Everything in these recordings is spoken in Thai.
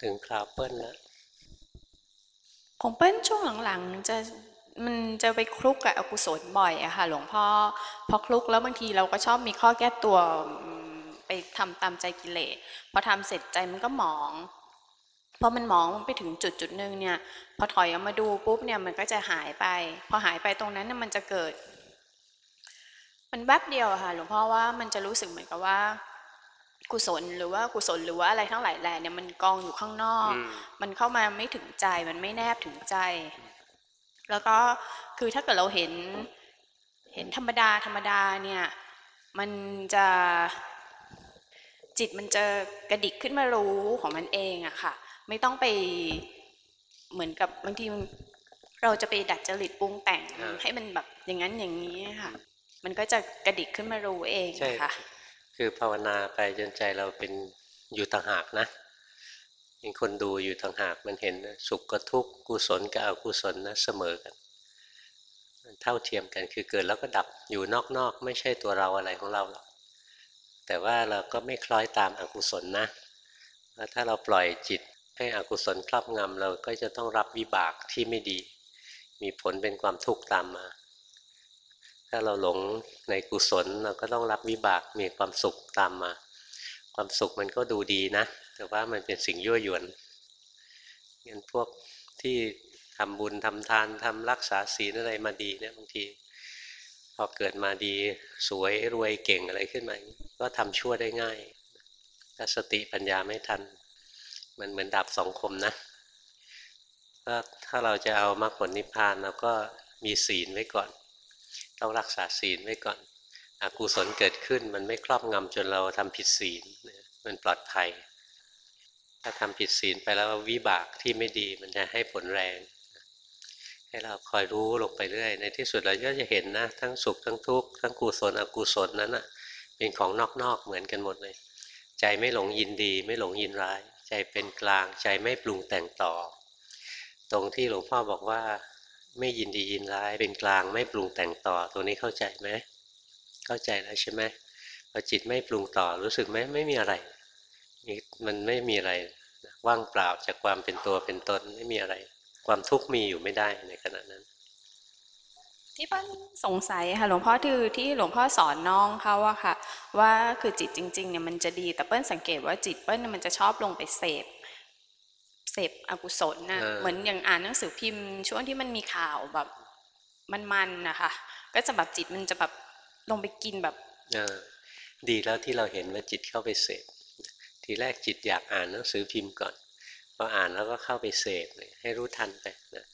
ถึงคราวเปิ้ลแล้วของเปิ้ลช่วงหลังๆจะมันจะไปคลุกกับอกุศลบ่อยอะค่ะ หลวงพ่อพอคลุกแล้วบางทีเราก็ชอบมีข้อแก้ตัวไปทำตามใจกิเลสพอทำเสร็จใจมันก็หมองพอมันหมองมันไปถึงจุดจุดหนึ่งเนี่ย พอถอยออกมาดูปุ๊บเนี่ยมันก็จะหายไป พอหายไปตรงนั้นน่ะมันจะเกิด มันแวบเดียวค่ะ หลวงพ่อว่ามันจะรู้สึกเหมือนกับว่า กุศลหรือว่ากุศลหรือว่าอะไรทั้งหลายแหล่เนี่ยมันกองอยู่ข้างนอกอืมมันเข้ามาไม่ถึงใจมันไม่แนบถึงใจ แล้วก็คือถ้าเกิดเราเห็นเห็นธรรมดาธรรมดาเนี่ยมันจะจิตมันจะกระดิกขึ้นมารู้ของมันเองอะค่ะ ไม่ต้องไปเหมือนกับบางทีเราจะไปดัดจริตปรุงแต่งอ่าให้มันแบบอย่างนั้นอย่างนี้ค่ะ มันก็จะกระดิกขึ้นมารู้เองใช่ค่ะ คือภาวนาไปจนใจเราเป็นอยู่ต่างหากนะเป็นคนดูอยู่ต่างหากมันเห็นสุขกับทุกข์กุศลกับอกุศลนะเสมอกันมันเท่าเทียมกันคือเกิดแล้วก็ดับอยู่นอกๆ ไม่ใช่ตัวเราอะไรของเราหรอกแต่ว่าเราก็ไม่คล้อยตามอกุศลนะแล้วถ้าเราปล่อยจิตให้อกุศลครอบงำเราก็จะต้องรับวิบากที่ไม่ดี มีผลเป็นความทุกข์ตามมา ถ้าเราหลงในกุศลเราก็ต้องรับวิบากมีความสุขตามมา ความสุขมันก็ดูดีนะ แต่ว่ามันเป็นสิ่งยั่วยวนงั้นพวกที่ทำบุญทำทานทำรักษาศีลอะไรมาดีเนี่ยบางที พอเกิดมาดีสวยรวยเก่งอะไรขึ้นมา ก็ทำชั่วได้ง่ายถ้าสติปัญญาไม่ทัน มันเหมือนดาบสองคมนะก็ถ้าเราจะเอามรรคผลนิพพานเราก็มีศีลไว้ก่อน ต้องรักษาศีลไว้ก่อนอกุศลเกิดขึ้นมันไม่ครอบงำจนเราทำผิดศีลเนี่ยมันปลอดภัย ถ้าทำผิดศีลไปแล้ววิบากที่ไม่ดีมันจะให้ผลแรง ให้เราคอยรู้ลงไปเรื่อย ในที่สุดเราก็จะเห็นนะ ทั้งสุขทั้งทุกข์ทั้งกุศลอกุศลนั้นอะเป็นของนอกๆเหมือนกันหมดเลย ใจไม่หลงยินดี ไม่หลงยินร้าย ใจเป็นกลางใจไม่ปรุงแต่งต่อ ตรงที่หลวงพ่อบอกว่า ไม่ยินดียินร้ายเป็นกลางไม่ปรุงแต่งต่อตรงนี้เข้าใจไหมเข้าใจแล้วใช่ไหมพอจิตไม่ปรุงต่อรู้สึกไหมไม่มีอะไรมันไม่มีอะไรว่างเปล่าจากความเป็นตัวเป็นตนไม่มีอะไร ความทุกข์มีอยู่ไม่ได้ในขณะนั้น ที่เปิ้ลสงสัยค่ะหลวงพ่อคือที่หลวงพ่อสอนน้องเขาอะค่ะ ว่าคือจิตจริงๆเนี่ยมันจะดีแต่เปิ้ลสังเกตว่าจิตเปิ้ลเนี่ยมันจะชอบลงไปเสพ เสพอกุศลนะเออเหมือนอย่างอ่านหนังสือพิมพ์ ช่วงที่มันมีข่าวแบบมันๆนะคะก็จะแบบจิตมันจะแบบลงไปกินแบบเออดีแล้วที่เราเห็นว่าจิตเข้าไปเสพทีแรกจิตอยากอ่านหนังสือพิมพ์ก่อนพออ่านแล้วก็เข้าไปเสพเลยให้รู้ทันไปนะ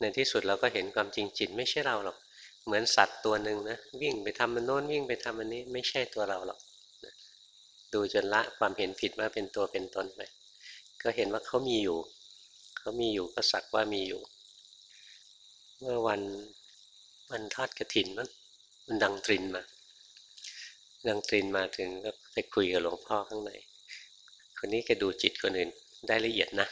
ในที่สุดเราก็เห็นความจริงจิตไม่ใช่เราหรอก เหมือนสัตว์ตัวหนึ่งนะวิ่งไปทำมันโน้นวิ่งไปทำมันนี้ไม่ใช่ตัวเราหรอกนะดูจนละความเห็นผิดว่าเป็นตัวเป็นตนไป ก็เห็นว่าเขามีอยู่ เขามีอยู่ก็สักว่ามีอยู่ เมื่อวันวันทอดกระถินมันมันดังตรินมา ดังตรินมาถึงก็ไปคุยกับหลวงพ่อข้างใน คนนี้แกดูจิตคนอื่นได้ละเอียดนะ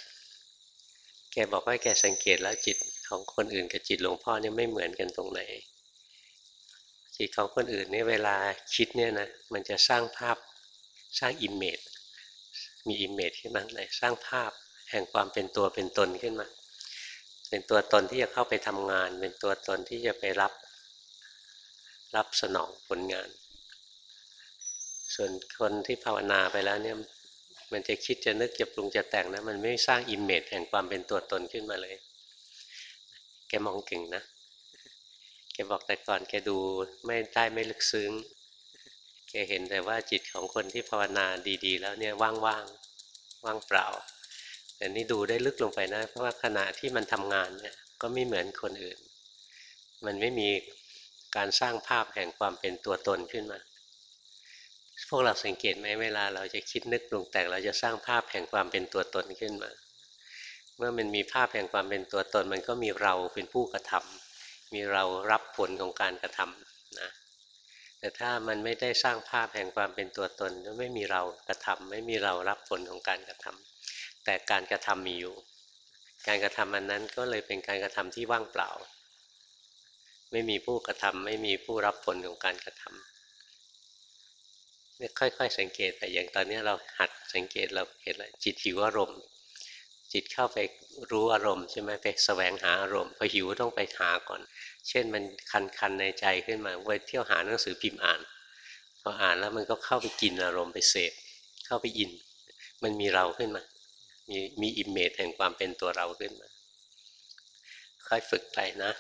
แกบอกว่าแกสังเกตแล้วจิตของคนอื่นกับจิตหลวงพ่อเนี่ยไม่เหมือนกันตรงไหน จิตของคนอื่นเนี่ยเวลาคิดเนี่ยนะมันจะสร้างภาพสร้าง image มี image ขึ้นมาเลยสร้างภาพแห่งความเป็นตัวเป็นตนขึ้นมา เป็นตัวตนที่จะเข้าไปทำงาน เป็นตัวตนที่จะไปรับ รับสนองผลงาน ส่วนคนที่ภาวนาไปแล้วเนี่ยมันจะคิดจะนึกจะปรุงจะแต่งนะมันไม่สร้างอิมเมจแห่งความเป็นตัวตนขึ้นมาเลย แกมองเก่งนะ แกบอกแต่ก่อนแกดูไม่ได้ไม่ลึกซึ้ง แกเห็นแต่ว่าจิตของคนที่ภาวนาดี ๆ แล้วเนี่ยว่างๆว่างเปล่า แต่นี่ดูได้ลึกลงไปนะ เพราะว่าขณะที่มันทำงานเนี่ยก็ไม่เหมือนคนอื่น มันไม่มีการสร้างภาพแห่งความเป็นตัวตนขึ้นมา พวกเราสังเกตไหมเวลาเราจะคิดนึกปรุงแต่งเราจะสร้างภาพแห่งความเป็นตัวตนขึ้นมา เมื่อมันมีภาพแห่งความเป็นตัวตน มันก็มีเราเป็นผู้กระทำมีเรารับผลของการกระทำนะ แต่ถ้ามันไม่ได้สร้างภาพแห่งความเป็นตัวตนก็ไม่มีเรากระทำไม่มีเรารับผลของการกระทำแต่การกระทำมีอยู่ การกระทำอันนั้นก็เลยเป็นการกระทำที่ว่างเปล่า ไม่มีผู้กระทำไม่มีผู้รับผลของการกระทำเนี่ยค่อย ๆ สังเกตไปอย่างตอนนี้เราหัดสังเกตเราเห็นแล้วจิตหิวอารมณ์ จิตเข้าไปรู้อารมณ์ใช่ไหมไปแสวงหาอารมณ์พอหิวต้องไปหาก่อน เช่นมันคันๆในใจขึ้นมาไปเที่ยวหาหนังสือพิมพ์อ่านพออ่านแล้วมันก็เข้าไปกินอารมณ์ไปเสพเข้าไป in มันมีเราขึ้นมา มีมี image แห่งความเป็นตัวเราขึ้นมา ค่อยฝึกไปนะ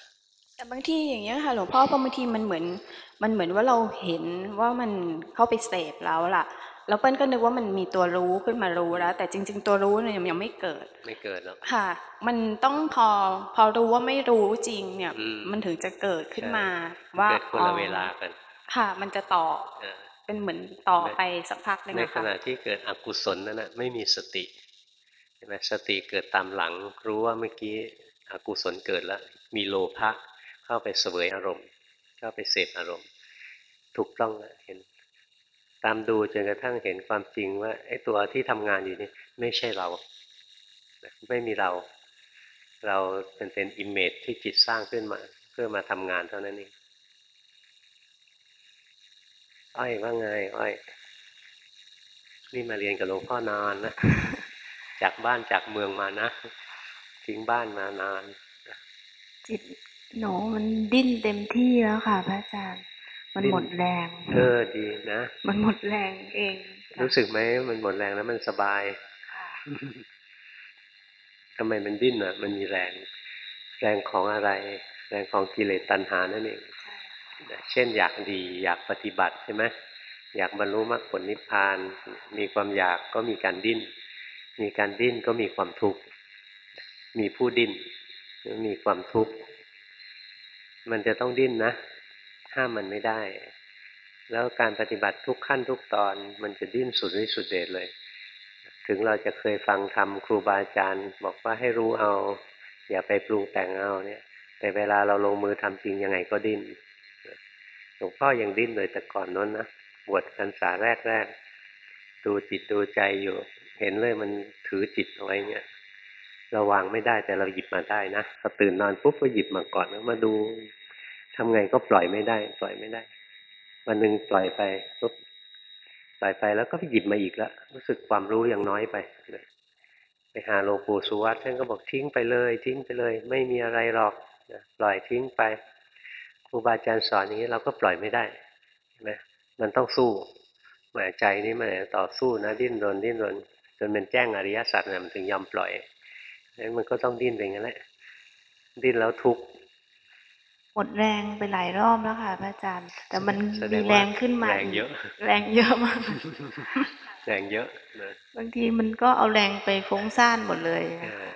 แต่บางทีอย่างเงี้ยค่ะหลวงพ่อพราะบางทีมันเหมือนมันเหมือนว่าเราเห็นว่ามันเข้าไปเสพแล้วล่ะ แล้วเปิ้ลก็นึกว่ามันมีตัวรู้ขึ้นมารู้แล้ว แต่จริง ๆ ตัวรู้เนี่ยยังไม่เกิด ไม่เกิดหรอกค่ะ มันต้องพอพอรู้ว่าไม่รู้จริงเนี่ยอืมมันถึงจะเกิดขึ้นมาใช่ว่าเกิดคนอ๋ละอเวลากันค่ะ มันจะต่อเออเป็นเหมือนต่อไปสักพักหนึงในนะขคะณะที่เกิดอกุศลนั่นนะไม่มีสติเห็นไหมสติเกิดตามหลัง รู้ว่าเมื่อกี้อกุศลเกิดแล้ว มีโลภะเข้าไปเสวยอารมณ์เข้าไปเสพอารมณ์ ถูกต้องแล้วเห็น ตามดูจนกระทั่งเห็นความจริงว่าไอ้ตัวที่ทำงานอยู่นี่ไม่ใช่เรา ไม่มีเรา เราเป็นเป็น image ที่จิตสร้างขึ้นมา เพื่อมาทำงานเท่านั้นเองอ้อยว่าไงอ้อยนี่มาเรียนกับหลวงพ่อนานนะจากบ้านจากเมืองมานะทิ้งบ้านมานาน จิตหนูมันดิ้นเต็มที่แล้วค่ะพระอาจารย์ มันดิ้นหมดแรง เออดีนะ มันหมดแรงเองค่ะรู้สึกไหมมันหมดแรงแล้วมันสบายค่ะทำไมมันดิ้นอะ มันมีแรง แรงของอะไร แรงของกิเลสตัณหานั่นเองใช่ค่ะเช่นอยากดีอยากปฏิบัติใช่ไหมอยากบรรลุมรรคผลนิพพาน มีความอยากก็มีการดิ้น มีการดิ้นก็มีความทุกข์ มีผู้ดิ้นมีความทุกข์ มันจะต้องดิ้นนะ ห้ามมันไม่ได้ แล้วการปฏิบัติทุกขั้นทุกตอนมันจะดิ้นสุดฤทธิ์สุดเดชเลย ถึงเราจะเคยฟังธรรมครูบาอาจารย์ บอกว่าให้รู้เอา อย่าไปปรุงแต่งเอาเนี่ย แต่เวลาเราลงมือทำจริงยังไงก็ดิ้นหลวงพ่อยังดิ้นเลยแต่ก่อนนั้นนะบวชพรรษาแรกๆดูจิตดูใจอยู่ เห็นเลยมันถือจิตเอาไว้เนี่ยเราวางไม่ได้แต่เราหยิบมาได้นะพอตื่นนอนปุ๊บก็หยิบมาก่อนแล้วมาดู ทำไงก็ปล่อยไม่ได้ ปล่อยไม่ได้ วันหนึ่งปล่อยไปปุ๊บปล่อยไปแล้วก็ไปหยิบมาอีกแล้วรู้สึกความรู้ยังน้อยไปไปหาหลวงปู่สุวัตท่านก็บอกทิ้งไปเลย ทิ้งไปเลย ไม่มีอะไรหรอกปล่อยทิ้งไปครูบาอาจารย์สอนอย่างนี้เราก็ปล่อยไม่ได้ใช่ไหมมันต้องสู้แหมใจนี่มันต่อสู้นะดิ้นรนดิ้นรนจนเป็นแจ้งอริยสัจเนี่ยมันถึงยอมปล่อยนั้นมันก็ต้องดิ้นไปงั้นแหละดิ้นแล้วทุกข์ หมดแรงไปหลายรอบแล้วค่ะพระอาจารย์ แต่มันแสดมีงแรว่างขึ้นมาแรงเยอะ แรงเยอะมาก แรงเยอะนะบางทีมันก็เอาแรงไปฟุ้งซ่านหมดเลยเออ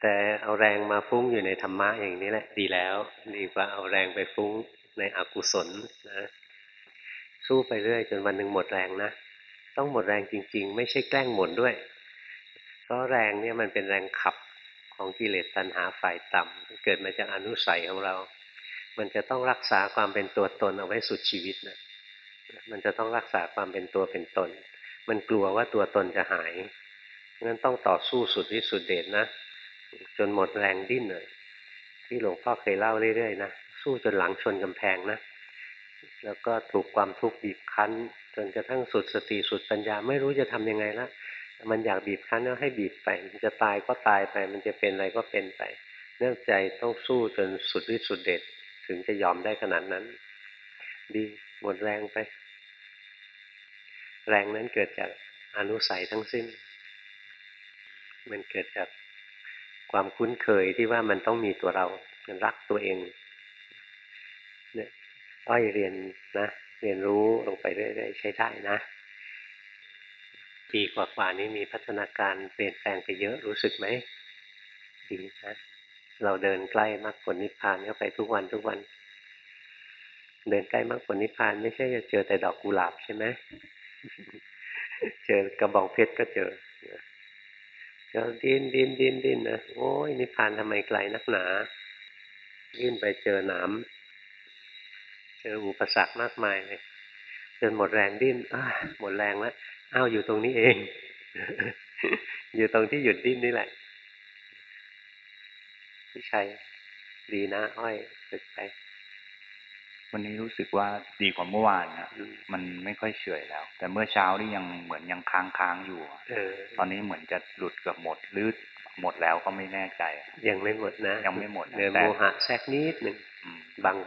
แต่เอาแรงมาฟุ้งอยู่ในธรรมะอย่างนี้แหละ ดีแล้วดีกว่าเอาแรงไปฟุ้งในอกุศลนะสู้ไปเรื่อยจนวันหนึ่งหมดแรงนะต้องหมดแรงจริง ๆ ไม่ใช่แกล้งหมดด้วย เพราะแรงเนี่ยมันเป็นแรงขับของกิเลสตัณหาฝ่ายต่ำเกิดมาจากอนุสัยของเรา มันจะต้องรักษาความเป็นตัวตนเอาไว้สุดชีวิตนะมันจะต้องรักษาความเป็นตัวเป็นตน มันกลัวว่าตัวตนจะหายงั้นต้องต่อสู้สุดที่สุดเดชนะ จนหมดแรงดิ้นเลยที่หลวงพ่อเคยเล่าเรื่อยๆนะสู้จนหลังชนกำแพงนะแล้วก็ถูกความทุกข์บีบคั้น จนกระทั่งสุดสติสุดปัญญาไม่รู้จะทำยังไงละมันอยากบีบคั้นก็ให้บีบไปมันจะตายก็ตายไป มันจะเป็นอะไรก็เป็นไป เนื่องใจต้องสู้จนสุดฤทธิ์สุดเดช ถึงจะยอมได้ขนาดนั้น ดีหมดแรงไป แรงนั้นเกิดจากอนุสัยทั้งสิ้น มันเกิดจากความคุ้นเคยที่ว่ามันต้องมีตัวเรา มันรักตัวเอง เนี่ยอ้อยเรียนนะ เรียนรู้ลงไปเรื่อยๆใช้ได้นะปีกว่าๆนี้มีพัฒนาการเปลี่ยนแปลงไปเยอะรู้สึกไหมดีนะ เราเดินใกล้มรรคผลนิพพานเข้าไปทุกวันทุกวัน เดินใกล้มรรคผลนิพพานไม่ใช่จะเจอแต่ดอกกุหลาบใช่ไหมเจอกระบองเพชรก็เจอเจอดินดินดินดินนะโอ้ยนิพพานทำไมไกลนักหนายื่นไปเจอหนามเจออุปสรรคมากมายเลยจนหมดแรงดิ้นอ้าหมดแรงแล้วอ้าวอยู่ตรงนี้เอง อยู่ตรงที่หยุดดิ้นนี่แหละ พี่ชัยดีนะ อ้อยฝึกไป วันนี้รู้สึกว่าดีกว่าเมื่อวานนะอืมมันไม่ค่อยเฉอยแล้ว แต่เมื่อเช้านี่ยังเหมือนยังค้างค้างๆอยู่อะเออตอนนี้เหมือนจะหลุดเกือบหมดหรือหมดแล้วก็ไม่แน่ใจอะยังไม่หมดนะ ยังไม่หมดนะเนื้อแต่โมหะแทรกนิดหนึ่งอืมบาง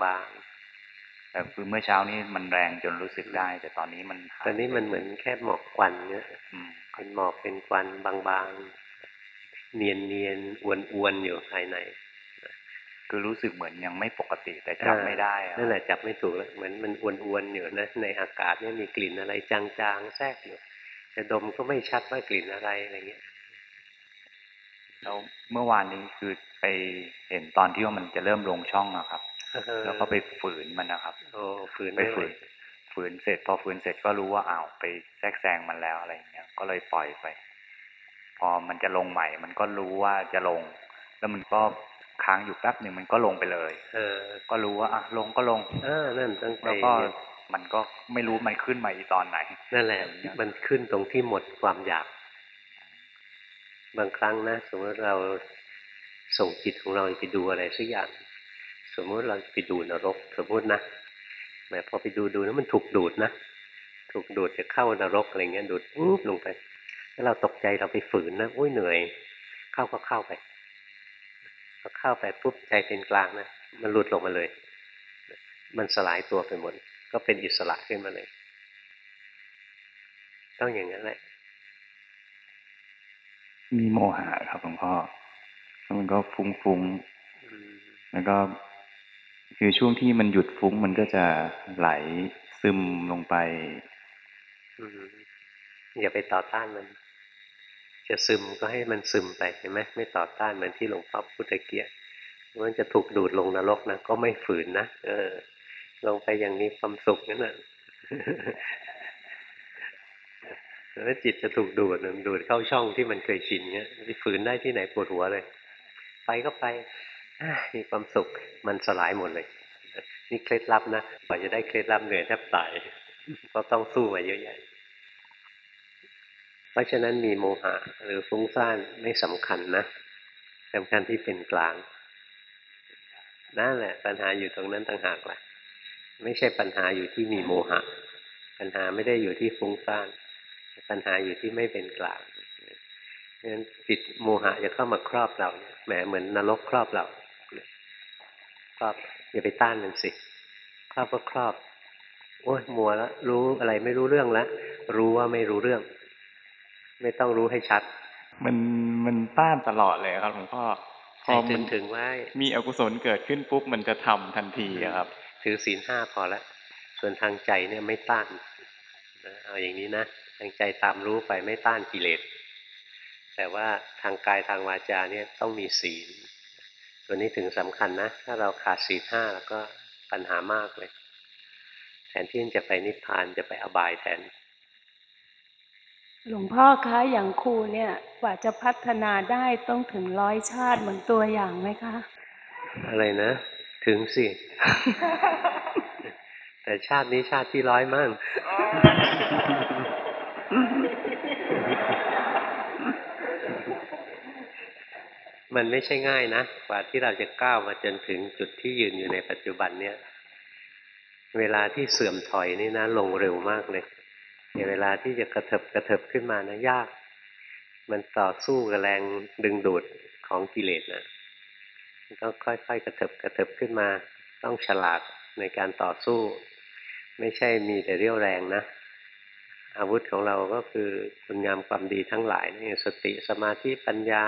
แต่คือเมื่อเช้านี้มันแรงจนรู้สึกได้ แต่ตอนนี้มันๆหายตอนนี้มันเหมือนแค่หมอกควันเนี่ยอืมเป็นหมอกเป็นควันบางๆเนียนเนียนๆอ้วนอ้วนๆอยู่ภายใน คือรู้สึกเหมือนยังไม่ปกติแต่จับไม่ได้อะนั่นแหละจับไม่ถูกแล้วเหมือนมันอ้วนอ้วนๆอยู่นะในอากาศเนี่ยมีกลิ่นอะไรจางๆแทรกอยู่แต่ดมก็ไม่ชัดว่ากลิ่นอะไรอะไรเงี้ยแล้วเมื่อวานนี้คือไปเห็นตอนที่ว่ามันจะเริ่มลงช่องอะครับ แล้วก็ไปฝืนมันนะครับโอ้ฝืนไปไม่ไหวฝืน ฝืนเสร็จ พอฝืนเสร็จก็รู้ว่าอ้าวไปแทรกแซงมันแล้วอะไรอย่างเงี้ย ก็เลยปล่อยไป พอมันจะลงใหม่ มันก็รู้ว่าจะลง แล้วมันก็ ค้างอยู่แป๊บหนึ่งมันก็ลงไปเลย เออ ก็รู้ว่าอะลงก็ลง เออนั่นต้องไปแล้วก็มันก็ไม่รู้มันขึ้นมาอีตอนไหน นั่นแหละอย่างเงี้ยมันขึ้นตรงที่หมดความอยาก บางครั้งนะ สมมติเราส่งจิตของเราไปดูอะไรสักอย่าง สมมติเราไปดูนรก สมมตินะแหมพอไปดูดูแล้วมันถูกดูดนะถูกดูดจะเข้านรกอะไรเงี้ยดูดปุ๊บลงไป แล้วเราตกใจเราไปฝืนนะอุ้ยเหนื่อย เข้าก็เข้าไป พอเข้าไปปุ๊บใจเป็นกลางนะมันหลุดลงมาเลย มันสลายตัวไปหมด ก็เป็นอิสระขึ้นมาเลย ต้องอย่างนั้นแหละ มีโมหะครับหลวงพ่อแล้วมันก็ฟุ้งฟุ้งๆอืมแล้วก็คือช่วงที่มันหยุดฟุ้งมันก็จะไหลซึมลงไปอืมอย่าไปต่อต้านมัน จะซึมก็ให้มันซึมไปเห็นไหมไม่ต่อต้านเหมือนที่หลวงพ่อพุทธเกียรติมันจะถูกดูดลงนรกนะก็ไม่ฝืนนะเออ ลงไปอย่างนี้ความสุขนั่นแหละแล้วจิตจะถูกดูดนดูดเข้าช่องที่มันเคยชินเงี้ยไปฝืนได้ที่ไหนปวดหัวเลย ไปก็ไปมีความสุขมันสลายหมดเลย นี่เคล็ดลับนะกว่าจะได้เคล็ดลับเหนื่อยแทบตายเพราะต้องสู้มาเยอะแยะ เพราะฉะนั้นมีโมหะหรือฟุ้งซ่านไม่สำคัญนะสำคัญที่เป็นกลาง นั่นแหละ ปัญหาอยู่ตรงนั้นต่างหากล่ะไม่ใช่ปัญหาอยู่ที่มีโมหะ ปัญหาไม่ได้อยู่ที่ฟุ้งซ่าน ปัญหาอยู่ที่ไม่เป็นกลางเพราะฉะนั้นจิตโมหะจะเข้ามาครอบเราแหมเหมือนนรกครอบเราครอบอย่าไปต้านมันสิครอบก็ครอบ โอ้ยมัวแล้วรู้อะไรไม่รู้เรื่องแล้วรู้ว่าไม่รู้เรื่อง ไม่ต้องรู้ให้ชัด มันมันต้านตลอดเลยครับหลวงพ่อพให้อถึมังนถึงไว้มีอกุศลเกิดขึ้นปุ๊บมันจะทำทันทีอะครับ ถือศีลห้าพอละส่วนทางใจเนี่ยไม่ต้านนะเอาอย่างนี้นะทางใจตามรู้ไปไม่ต้านกิเลสแต่ว่าทางกายทางวาจาเนี่ยต้องมีศีล ตัวนี้ถึงสำคัญนะ ถ้าเราขาดศีลห้าแล้วก็ปัญหามากเลย แทนที่จะไปนิพพานจะไปอบายแทน หลวงพ่อคะอย่างครูเนี่ยกว่าจะพัฒนาได้ต้องถึงร้อยชาติเหมือนตัวอย่างไหมคะ อะไรนะ ถึงสิ แต่ชาตินี้ชาติที่ร้อยมั่งมันไม่ใช่ง่ายนะกว่าที่เราจะก้าวมาจนถึงจุดที่ยืนอยู่ในปัจจุบันเนี่ย เวลาที่เสื่อมถอยนี่นะ ลงเร็วมากเลย อย่เวลาที่จะกระเถิบกระเถิบขึ้นมานะยาก มันต่อสู้กับแรงดึงดูดของกิเลสนะมันต้องค่อยๆกระเถิบกระเถิบขึ้นมา ต้องฉลาดในการต่อสู้ ไม่ใช่มีแต่เรี่ยวแรงนะอาวุธของเราก็คือคุณงามความดีทั้งหลายนี่สติสมาธิปัญญา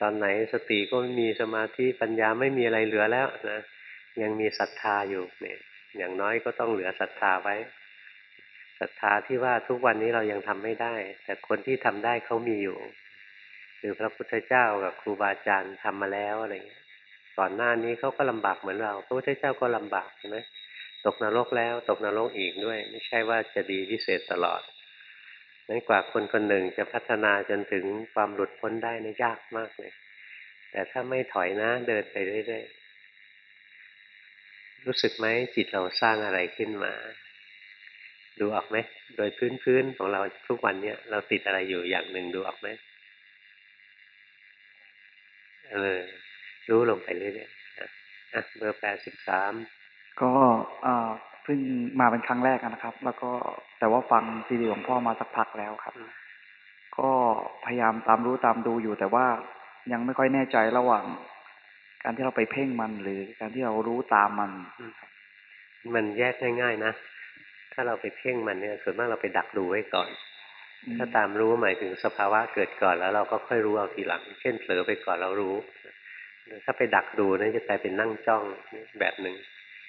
ตอนไหนสติก็ไม่มีสมาธิปัญญาไม่มีอะไรเหลือแล้วนะยังมีศรัทธาอยู่เนี่ยอย่างน้อยก็ต้องเหลือศรัทธาไว้ ศรัทธาที่ว่าทุกวันนี้เรายังทำไม่ได้ แต่คนที่ทำได้เขามีอยู่ คือพระพุทธเจ้ากับครูบาอาจารย์ทำมาแล้วอะไรเงี้ยก่อนหน้านี้เขาก็ลำบากเหมือนเรา พระพุทธเจ้าก็ลำบากใช่ไหมตกนรกแล้ว ตกนรกอีกด้วย ไม่ใช่ว่าจะดีพิเศษตลอดนั้นกว่าคนคนหนึ่งจะพัฒนาจนถึงความหลุดพ้นได้นะยากมากเลย แต่ถ้าไม่ถอยนะเดินไปเรื่อยๆรู้สึกไหมจิตเราสร้างอะไรขึ้นมา ดูออกไหมโดยพื้นพื้นๆของเราทุกวันเนี้ยเราติดอะไรอยู่อย่างหนึ่งดูออกไหมเออรู้ลงไปเรื่อยๆอะอะเบอร์แปดสิบสามก็อ่าเพิ่งมาเป็นครั้งแรกอะนะครับ แล้วก็แต่ว่าฟังซีดีของพ่อมาสักพักแล้วครับอืมก็พยายามตามรู้ตามดูอยู่ แต่ว่ายังไม่ค่อยแน่ใจระหว่าง การที่เราไปเพ่งมันหรือการที่เรารู้ตามมัน มันแยกง่าย ๆ นะ ถ้าเราไปเพ่งมันเนี่ยส่วนมากเราไปดักดูไว้ก่อนอืมถ้าตามรู้หมายถึงสภาวะเกิดก่อนแล้วเราก็ค่อยรู้เอาทีหลัง เช่นเผลอไปก่อนเรารู้ ถ้าไปดักดูนั่นจะกลายเป็นนั่งจ้องแบบหนึ่ง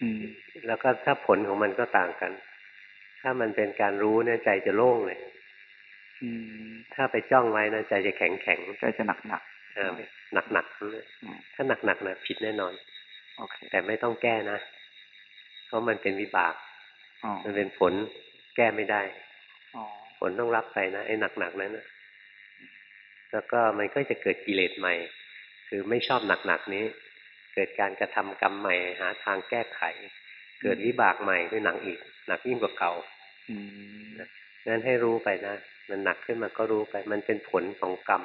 อืมแล้วก็ถ้าผลของมันก็ต่างกัน ถ้ามันเป็นการรู้เนี่ยใจจะโล่งเลยอืมถ้าไปจ้องไว้นะใจจะแข็งแข็งใจจะหนักหนักๆเออหนักหนักๆเลยอืมถ้าหนักหนักๆนะผิดแน่นอนโอเคแต่ไม่ต้องแก้นะ เพราะมันเป็นวิบากอ๋อ มันเป็นผลแก้ไม่ได้อ๋อผลต้องรับไปนะไอ้หนักๆนั้นนะแล้วก็มันก็จะเกิดกิเลสใหม่ คือไม่ชอบหนักๆนี้ เกิดการกระทำกรรมใหม่ หาทางแก้ไข เกิดวิบากใหม่คือหนักอีก หนักยิ่งกว่าเก่าอืมงั้นให้รู้ไปนะ มันหนักขึ้นมาก็รู้ไป มันเป็นผลของกรรม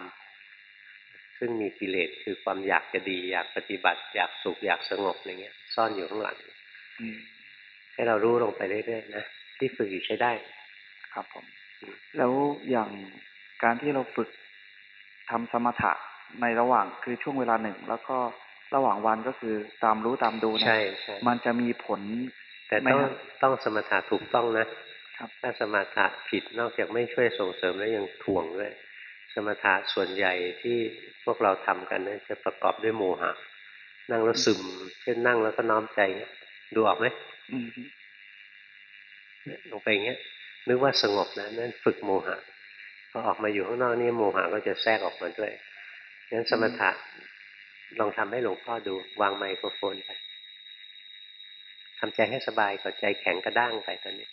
ซึ่งมีกิเลสคือความอยากจะดี อยากปฏิบัติ อยากสุขอยากสงบอย่างเงี้ย ซ่อนอยู่ข้างหลังอืม ให้เรารู้ลงไปเรื่อยๆนะที่ฝึกอยู่ใช้ได้ ครับผม แล้วอย่างการที่เราฝึกทำสมถะในระหว่างคือช่วงเวลาหนึ่ง แล้วก็ระหว่างวันก็คือตามรู้ตามดูเนะใช่ใช่มันจะมีผล แต่ไหมต้องครับต้องสมถะถูกต้องนะครับถ้าสมถะผิดนอกจากไม่ช่วยส่งเสริมแล้วยังถ่วงด้วยสมถะส่วนใหญ่ที่พวกเราทำกันเนี่ยจะประกอบด้วยโมหะ นั่งแล้วซึม เช่นนั่งแล้วก็น้อมใจเงี้ยดูออกไหมอืม ลงไปอย่างเงี้ยนึกว่าสงบนะนั่นฝึกโมหะพอออกมาอยู่ข้างนอกนี่โมหะก็จะแทรกออกมาด้วยงั้นสมถะลองทำให้หลวงพ่อดู วางไมโครโฟนไปทำใจให้สบายก่อนใจแข็งกระด้างไปตอนนี้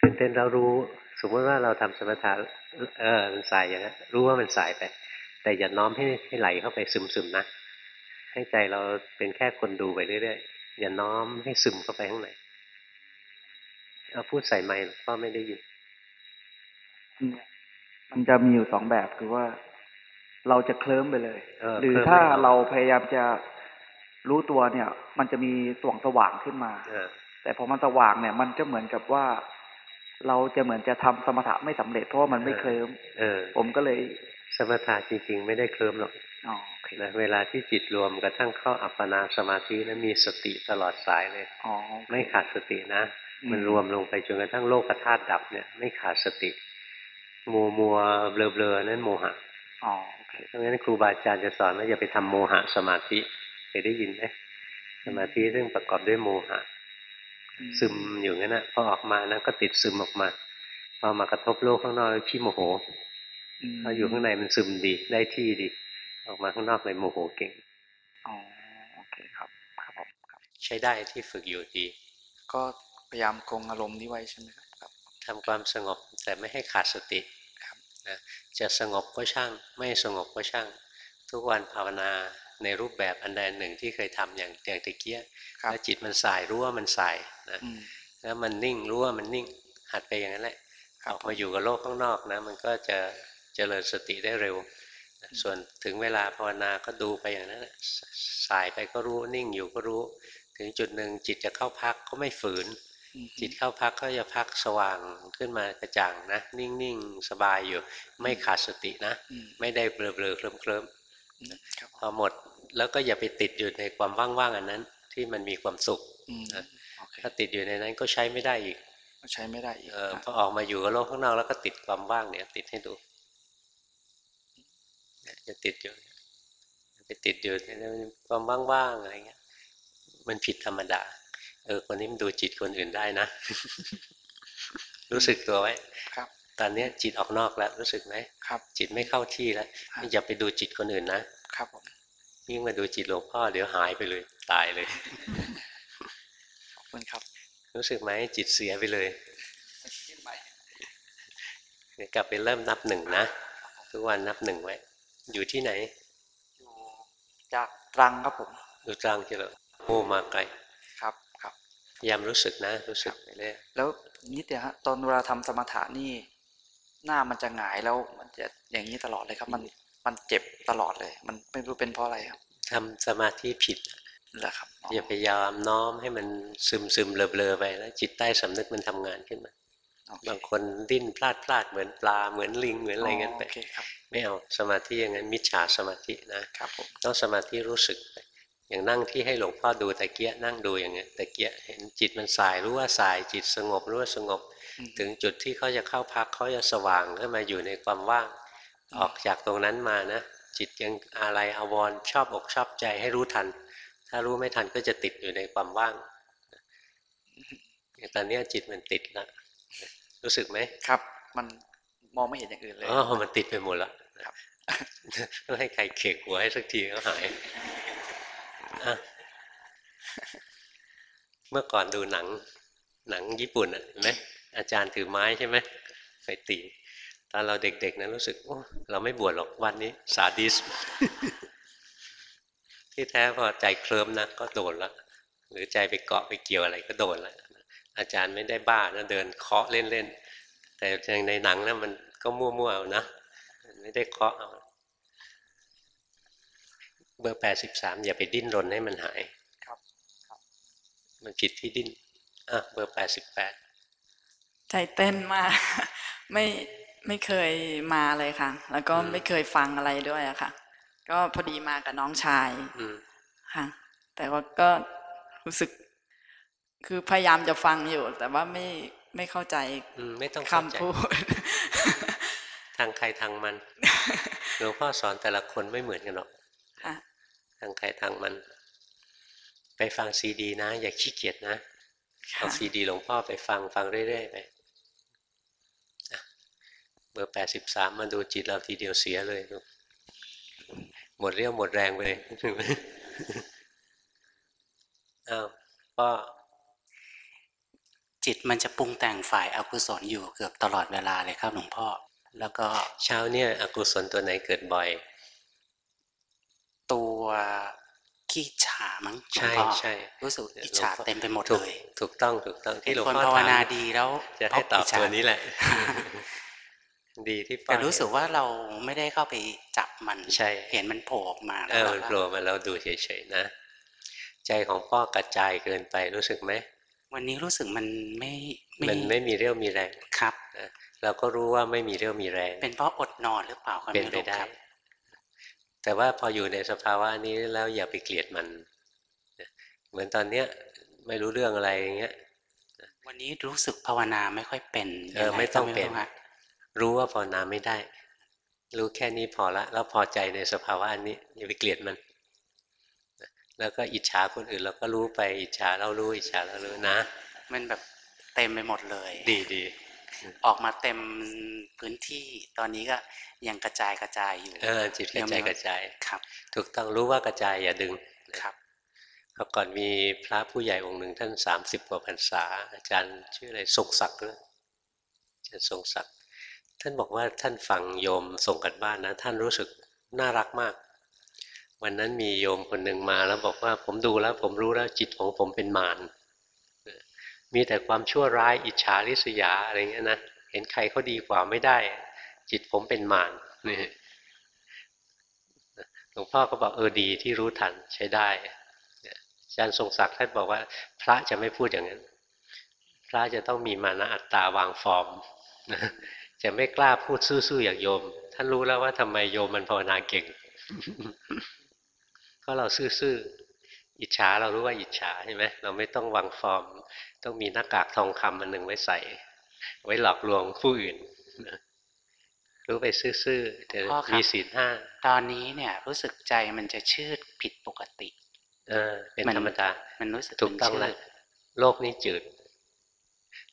ตื่นเต้นเรารู้ สมมติว่าเราทำสมถะเออมันสายอย่างนั้นรู้ว่ามันสายไป แต่อย่าน้อมให้ให้ไหลเข้าไปซึมๆนะ ให้ใจเราเป็นแค่คนดูไปเรื่อยๆ อย่าน้อมให้ซึมเข้าไปข้างในเอาพูดใส่ไมค์หลวงพ่อไม่ได้ยินอืมมันจะมีอยู่สองแบบคือว่าเราจะเคลิ้มไปเลยเออหรือเคลิ้มถ้าไม่ออกเราพยายามจะรู้ตัวเนี่ย มันจะมีสว่างสว่างขึ้นมาเออแต่พอมันสว่างเนี่ย มันก็เหมือนกับว่า เราจะเหมือนจะทำสมถะไม่สำเร็จเพราะว่ามันไม่เคลิ้มเออผมก็เลยสมถะจริงๆ ไม่ได้เคลิ้มหรอกอ๋อโอเค นะเวลาที่จิตรวมกระทั่งเข้าอัปปนาสมาธินั้นมีสติตลอดสายเลยอ๋อโอเคไม่ขาดสตินะอืมมันรวมลงไปจนกระทั่งโลกธาตุดับเนี่ยไม่ขาดสติ มัวมัวเบลอเบลอๆนั่นโมหะอ๋อโอเคเพราะงั้นครูบาอาจารย์จะสอนว่าอย่าไปทำโมหะสมาธิเคยได้ยินไหมสมาธิซึ่งประกอบด้วยโมหะ ซึมอยู่งั้นนะพอออกมานะก็ติดซึมออกมาพอมากระทบโลกข้างนอกแล้วขี้โมโหมพออยู่ข้างในมันซึมดีได้ที่ดี ออกมาข้างนอกเลยโมโหเก่งอ๋อโอเคครับครับผมครับใช้ได้ที่ฝึกอยู่ดี ก็พยายามคงอารมณ์นี้ไว้ใช่ไหมครับครับทำความสงบแต่ไม่ให้ขาดสตินะจะสงบก็ช่าง ไม่สงบก็ช่าง ทุกวันภาวนาในรูปแบบอันใดอันหนึ่งที่เคยทำอย่างอย่างตะเกียครับแล้วจิตมันสายรู้ว่ามันสายนะอืมแล้วมันนิ่งรู้ว่ามันนิ่งหัดไปอย่างนั้นแหละครับออกมาอยู่กับโลกข้างนอกนะ มันก็จะเจริญสติได้เร็วนะ ส่วนถึงเวลาภาวนาก็ดูไปอย่างนั้นแหละสสายไปก็รู้นิ่งอยู่ก็รู้ ถึงจุดหนึ่งจิตจะเข้าพักก็ไม่ฝืนอืมจิตเข้าพักก็จะพักสว่างขึ้นมากระจ่างนะ นิ่งๆ สบายอยู่ ไม่ขาดสตินะอืมไม่ได้เบลอๆเคลิ้มอืมครับๆพอหมดแล้วก็อย่าไปติดอยู่ในความว่างๆอันนั้น ที่มันมีความสุขอืมนะโอเคถ้าติดอยู่ในนั้นก็ใช้ไม่ได้อีกใช้ไม่ได้อีกเออนะพอออกมาอยู่กับโลกข้างนอกแล้วก็ติดความว่างเนี่ย ติดให้ดูเนี่ย จะติดอยู่ไปติดอยู่ในความว่างๆอะไรเงี้ย มันผิดธรรมดา เออคนนี้มันดูจิตคนอื่นได้นะ รู้สึกตัวไว้ครับ ตอนเนี้ยจิตออกนอกแล้ว รู้สึกไหมครับ จิตไม่เข้าที่แล้วครับอย่าไปดูจิตคนอื่นนะครับผมยิ่งมาดูจิตหลวงพ่อเดี๋ยวหายไปเลย ตายเลยขอบคุณครับ รู้สึกไหมจิตเสียไปเลยเดี๋ยวกลับไปเริ่มนับหนึ่งนะทุกวันนับหนึ่งไว้ อยู่ที่ไหน อยู่จากตรังครับผม อยู่ตรังเจริญโอ้มาไกล ครับครับพยายามรู้สึกนะ รู้สึกไปเรื่อยแล้วนิดเดียวฮะตอนเวลาทำสมถะนี่ หน้ามันจะหงายแล้วมันจะอย่างนี้ตลอดเลยครับ มันมันเจ็บตลอดเลย มันไม่รู้เป็นเพราะอะไรครับทำสมาธิผิดเหรอครับอ๋ออย่าไปยอมน้อมให้มันซึมซึมเบลอเบลอๆไปแล้วจิตใต้สำนึกมันทำงานขึ้นมาโอเค บางคนดิ้นพลาดพลาดเหมือนปลาเหมือนลิงเหมือนอะไรเงี้ยไปโอเคครับไม่เอาสมาธิอย่างนั้นมิจฉาสมาธินะครับผมต้องสมาธิรู้สึกไปอย่างนั่งที่ให้หลวงพ่อดูตะเกียะนั่งดูอย่างเงี้ยตะกี้เห็นจิตมันส่ายรู้ว่าส่ายจิตสงบรู้ว่าสงบอืมถึงจุดที่เขาจะเข้าพักเขาจะสว่างขึ้นมาอยู่ในความว่าง ออกจากตรงนั้นมานะ จิตยังอะไรอาวรณ์ชอบอกชอบใจให้รู้ทัน ถ้ารู้ไม่ทันก็จะติดอยู่ในความว่างอย่างตอนเนี้ยจิตมันติดแล้ว รู้สึกไหมครับ มันมองไม่เห็นอย่างอื่นเลยอ๋อมันติดไปหมดแล้วครับต้องให้ใครเขกหัวให้สักทีก็หายอะเมื่อก่อนดูหนัง หนังญี่ปุ่นอะเห็นไหมอาจารย์ถือไม้ใช่ไหมเคยตีตอนเราเด็กๆนะรู้สึกโอ้เราไม่บวชหรอกวันนี้ สาดิส ที่แท้พอใจเคลิ้มนะก็โดนละหรือใจไปเกาะไปเกี่ยวอะไรก็โดนละ อาจารย์ไม่ได้บ้านะเดินเคาะเล่นๆ แต่อย่างในหนังนะมันก็มั่วๆเอานะมันไม่ได้เคาะเอาเบอร์แปดสิบสามอย่าไปดิ้นรนให้มันหายครับครับมันผิดที่ดิ้นอะเบอร์แปดสิบแปดใจเต้นมากไม่ไม่เคยมาเลยค่ะ แล้วก็ไม่เคยฟังอะไรด้วยอะค่ะ ก็พอดีมากับน้องชายอืมค่ะ แต่ว่าก็รู้สึก คือพยายามจะฟังอยู่ แต่ว่าไม่ไม่เข้าใจอืมไม่ต้องเข้าใจคำพูดทางใครทางมันหลวงพ่อสอนแต่ละคนไม่เหมือนกันหรอกค่ะทางใครทางมัน ไปฟังซีดีนะ อย่าขี้เกียจนะเอาค่ะซีดีหลวงพ่อไปฟังฟังเรื่อยๆไปอะเบอร์แปดสิบสามมาดูจิตเราทีเดียวเสียเลยลูกหมดเรี่ยวหมดแรงไปเลยอ้าวก็ จิตมันจะปรุงแต่งฝ่ายอากุศลอยู่เกือบตลอดเวลาเลยครับหลวงพ่อ แล้วก็เช้าเนี่ยอกุศลตัวไหนเกิดบ่อย ตัวขี้ฉามั้งหลวงใช่พ่อใช่รู้สึกอิจฉาหลวงพ่อเต็มไปหมดถูกเลยถูกต้องถูกต้องเป็ที่นหลวงคนพ่อภาวถามนาดีแล้ว จะให้ตอบเพราะตัวจฉานี้แหละ ดีที่ป้าแต่รู้สึกเห็นว่าเราไม่ได้เข้าไปจับมันใช่เห็นมันโผล่ออกมาเอแล้วอมันเราโผล่มาเราดูเฉยๆนะ ใจของพ่อกระจายเกินไปรู้สึกไหม วันนี้รู้สึกมันไม่มันไม่มีเรี่ยวมีแรงครับนะเราก็รู้ว่าไม่มีเรี่ยวมีแรง เป็นเพราะอดนอนหรือเปล่าก็เป็นไม่ไปรู้ได้ครับแต่ว่าพออยู่ในสภาวะนี้แล้วอย่าไปเกลียดมันนะเหมือนตอนเนี้ยไม่รู้เรื่องอะไรอย่างเงี้ยวันนี้รู้สึกภาวนาไม่ค่อยเป็นเออยังงไม่ต้องก็เป็นรู้ฮะรู้ว่าภาวนาไม่ได้ รู้แค่นี้พอละ แล้วพอใจในสภาวะนี้อย่าไปเกลียดมันนะ แล้วก็อิจฉาคนอื่นเราก็รู้ไปอิจฉาเรารู้อิจฉาเรารู้นะ มันแบบเต็มไปหมดเลย ดีดีออกมาเต็มพื้นที่ตอนนี้ก็ยังกระจายกระจายอยู่เออจิตกระจายกระจายครับ ถูกต้องรู้ว่ากระจายอย่าดึงนะครับเพราะก่อนมีพระผู้ใหญ่องค์หนึ่งท่านสามสิบกว่าพรรษา อาจารย์ชื่ออะไรทรงศักดิ์ด้วยอาจารย์ทรงศักดิ์ท่านบอกว่าท่านฟังโยมส่งกันบ้านนะ ท่านรู้สึกน่ารักมาก วันนั้นมีโยมคนหนึ่งมาแล้วบอกว่าผมดูแล้ว ผมรู้แล้วจิตของผมเป็นมารมีแต่ความชั่วร้ายอิจฉาริษยาอะไรเงี้ยนะเห็นใครเขาดีกว่าไม่ได้ จิตผมเป็นมารนี่หลวงพ่อก็บอกเออดีที่รู้ทันใช้ได้อาจารย์ทรงศักดิ์ท่านบอกว่า พระจะไม่พูดอย่างนั้น พระจะต้องมีมานะอัตตาวางฟอร์มจะไม่กล้าพูดซื่อๆอย่างโยม ท่านรู้แล้วว่าทำไมโยมมันภาวนาเก่ง ก็เราซื่อๆอิจฉาเรารู้ว่าอิจฉาใช่ไหมเราไม่ต้องวางฟอร์ม ต้องมีหน้ากากทองคำอันหนึ่งไว้ใส่ ไว้หลอกลวงผู้อื่นนะรู้ไปซื่อๆแต่พ่อครับมีศีลห้าตอนนี้เนี่ยรู้สึกใจมันจะชืดผิดปกติ เออ เป็นมันธรรมดามันรู้สึกถูกต้องมันแล้วชืดโลกนี้จืด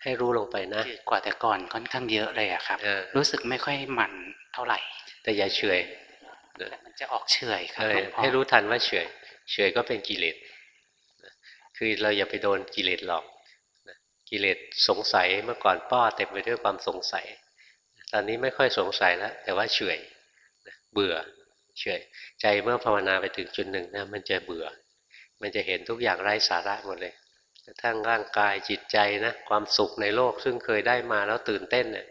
ให้รู้ลงไปนะจืดกว่าแต่ก่อนค่อนข้างเยอะเลยอะครับเออรู้สึกไม่ค่อยมันเท่าไหร่ แต่อย่าเฉย แต่มันจะออกเฉอยครับเอหลอวงพ่อให้รู้ทันว่าเฉยเฉยก็เป็นกิเลสนะคือเราอย่าไปโดนกิเลสหลอกนะกิเลสสงสัยเมื่อก่อนป้อเต็มไปด้วยความสงสัย ตอนนี้ไม่ค่อยสงสัยแล้วแต่ว่าเฉยนะเบื่อเฉยใจเมื่อภาวนาไปถึงจุดหนึ่งนะมันจะเบื่อ มันจะเห็นทุกอย่างไร้สาระหมดเลยกระทั่งร่างกายจิตใจนะความสุขในโลกซึ่งเคยได้มาแล้วตื่นเต้นเนี่ย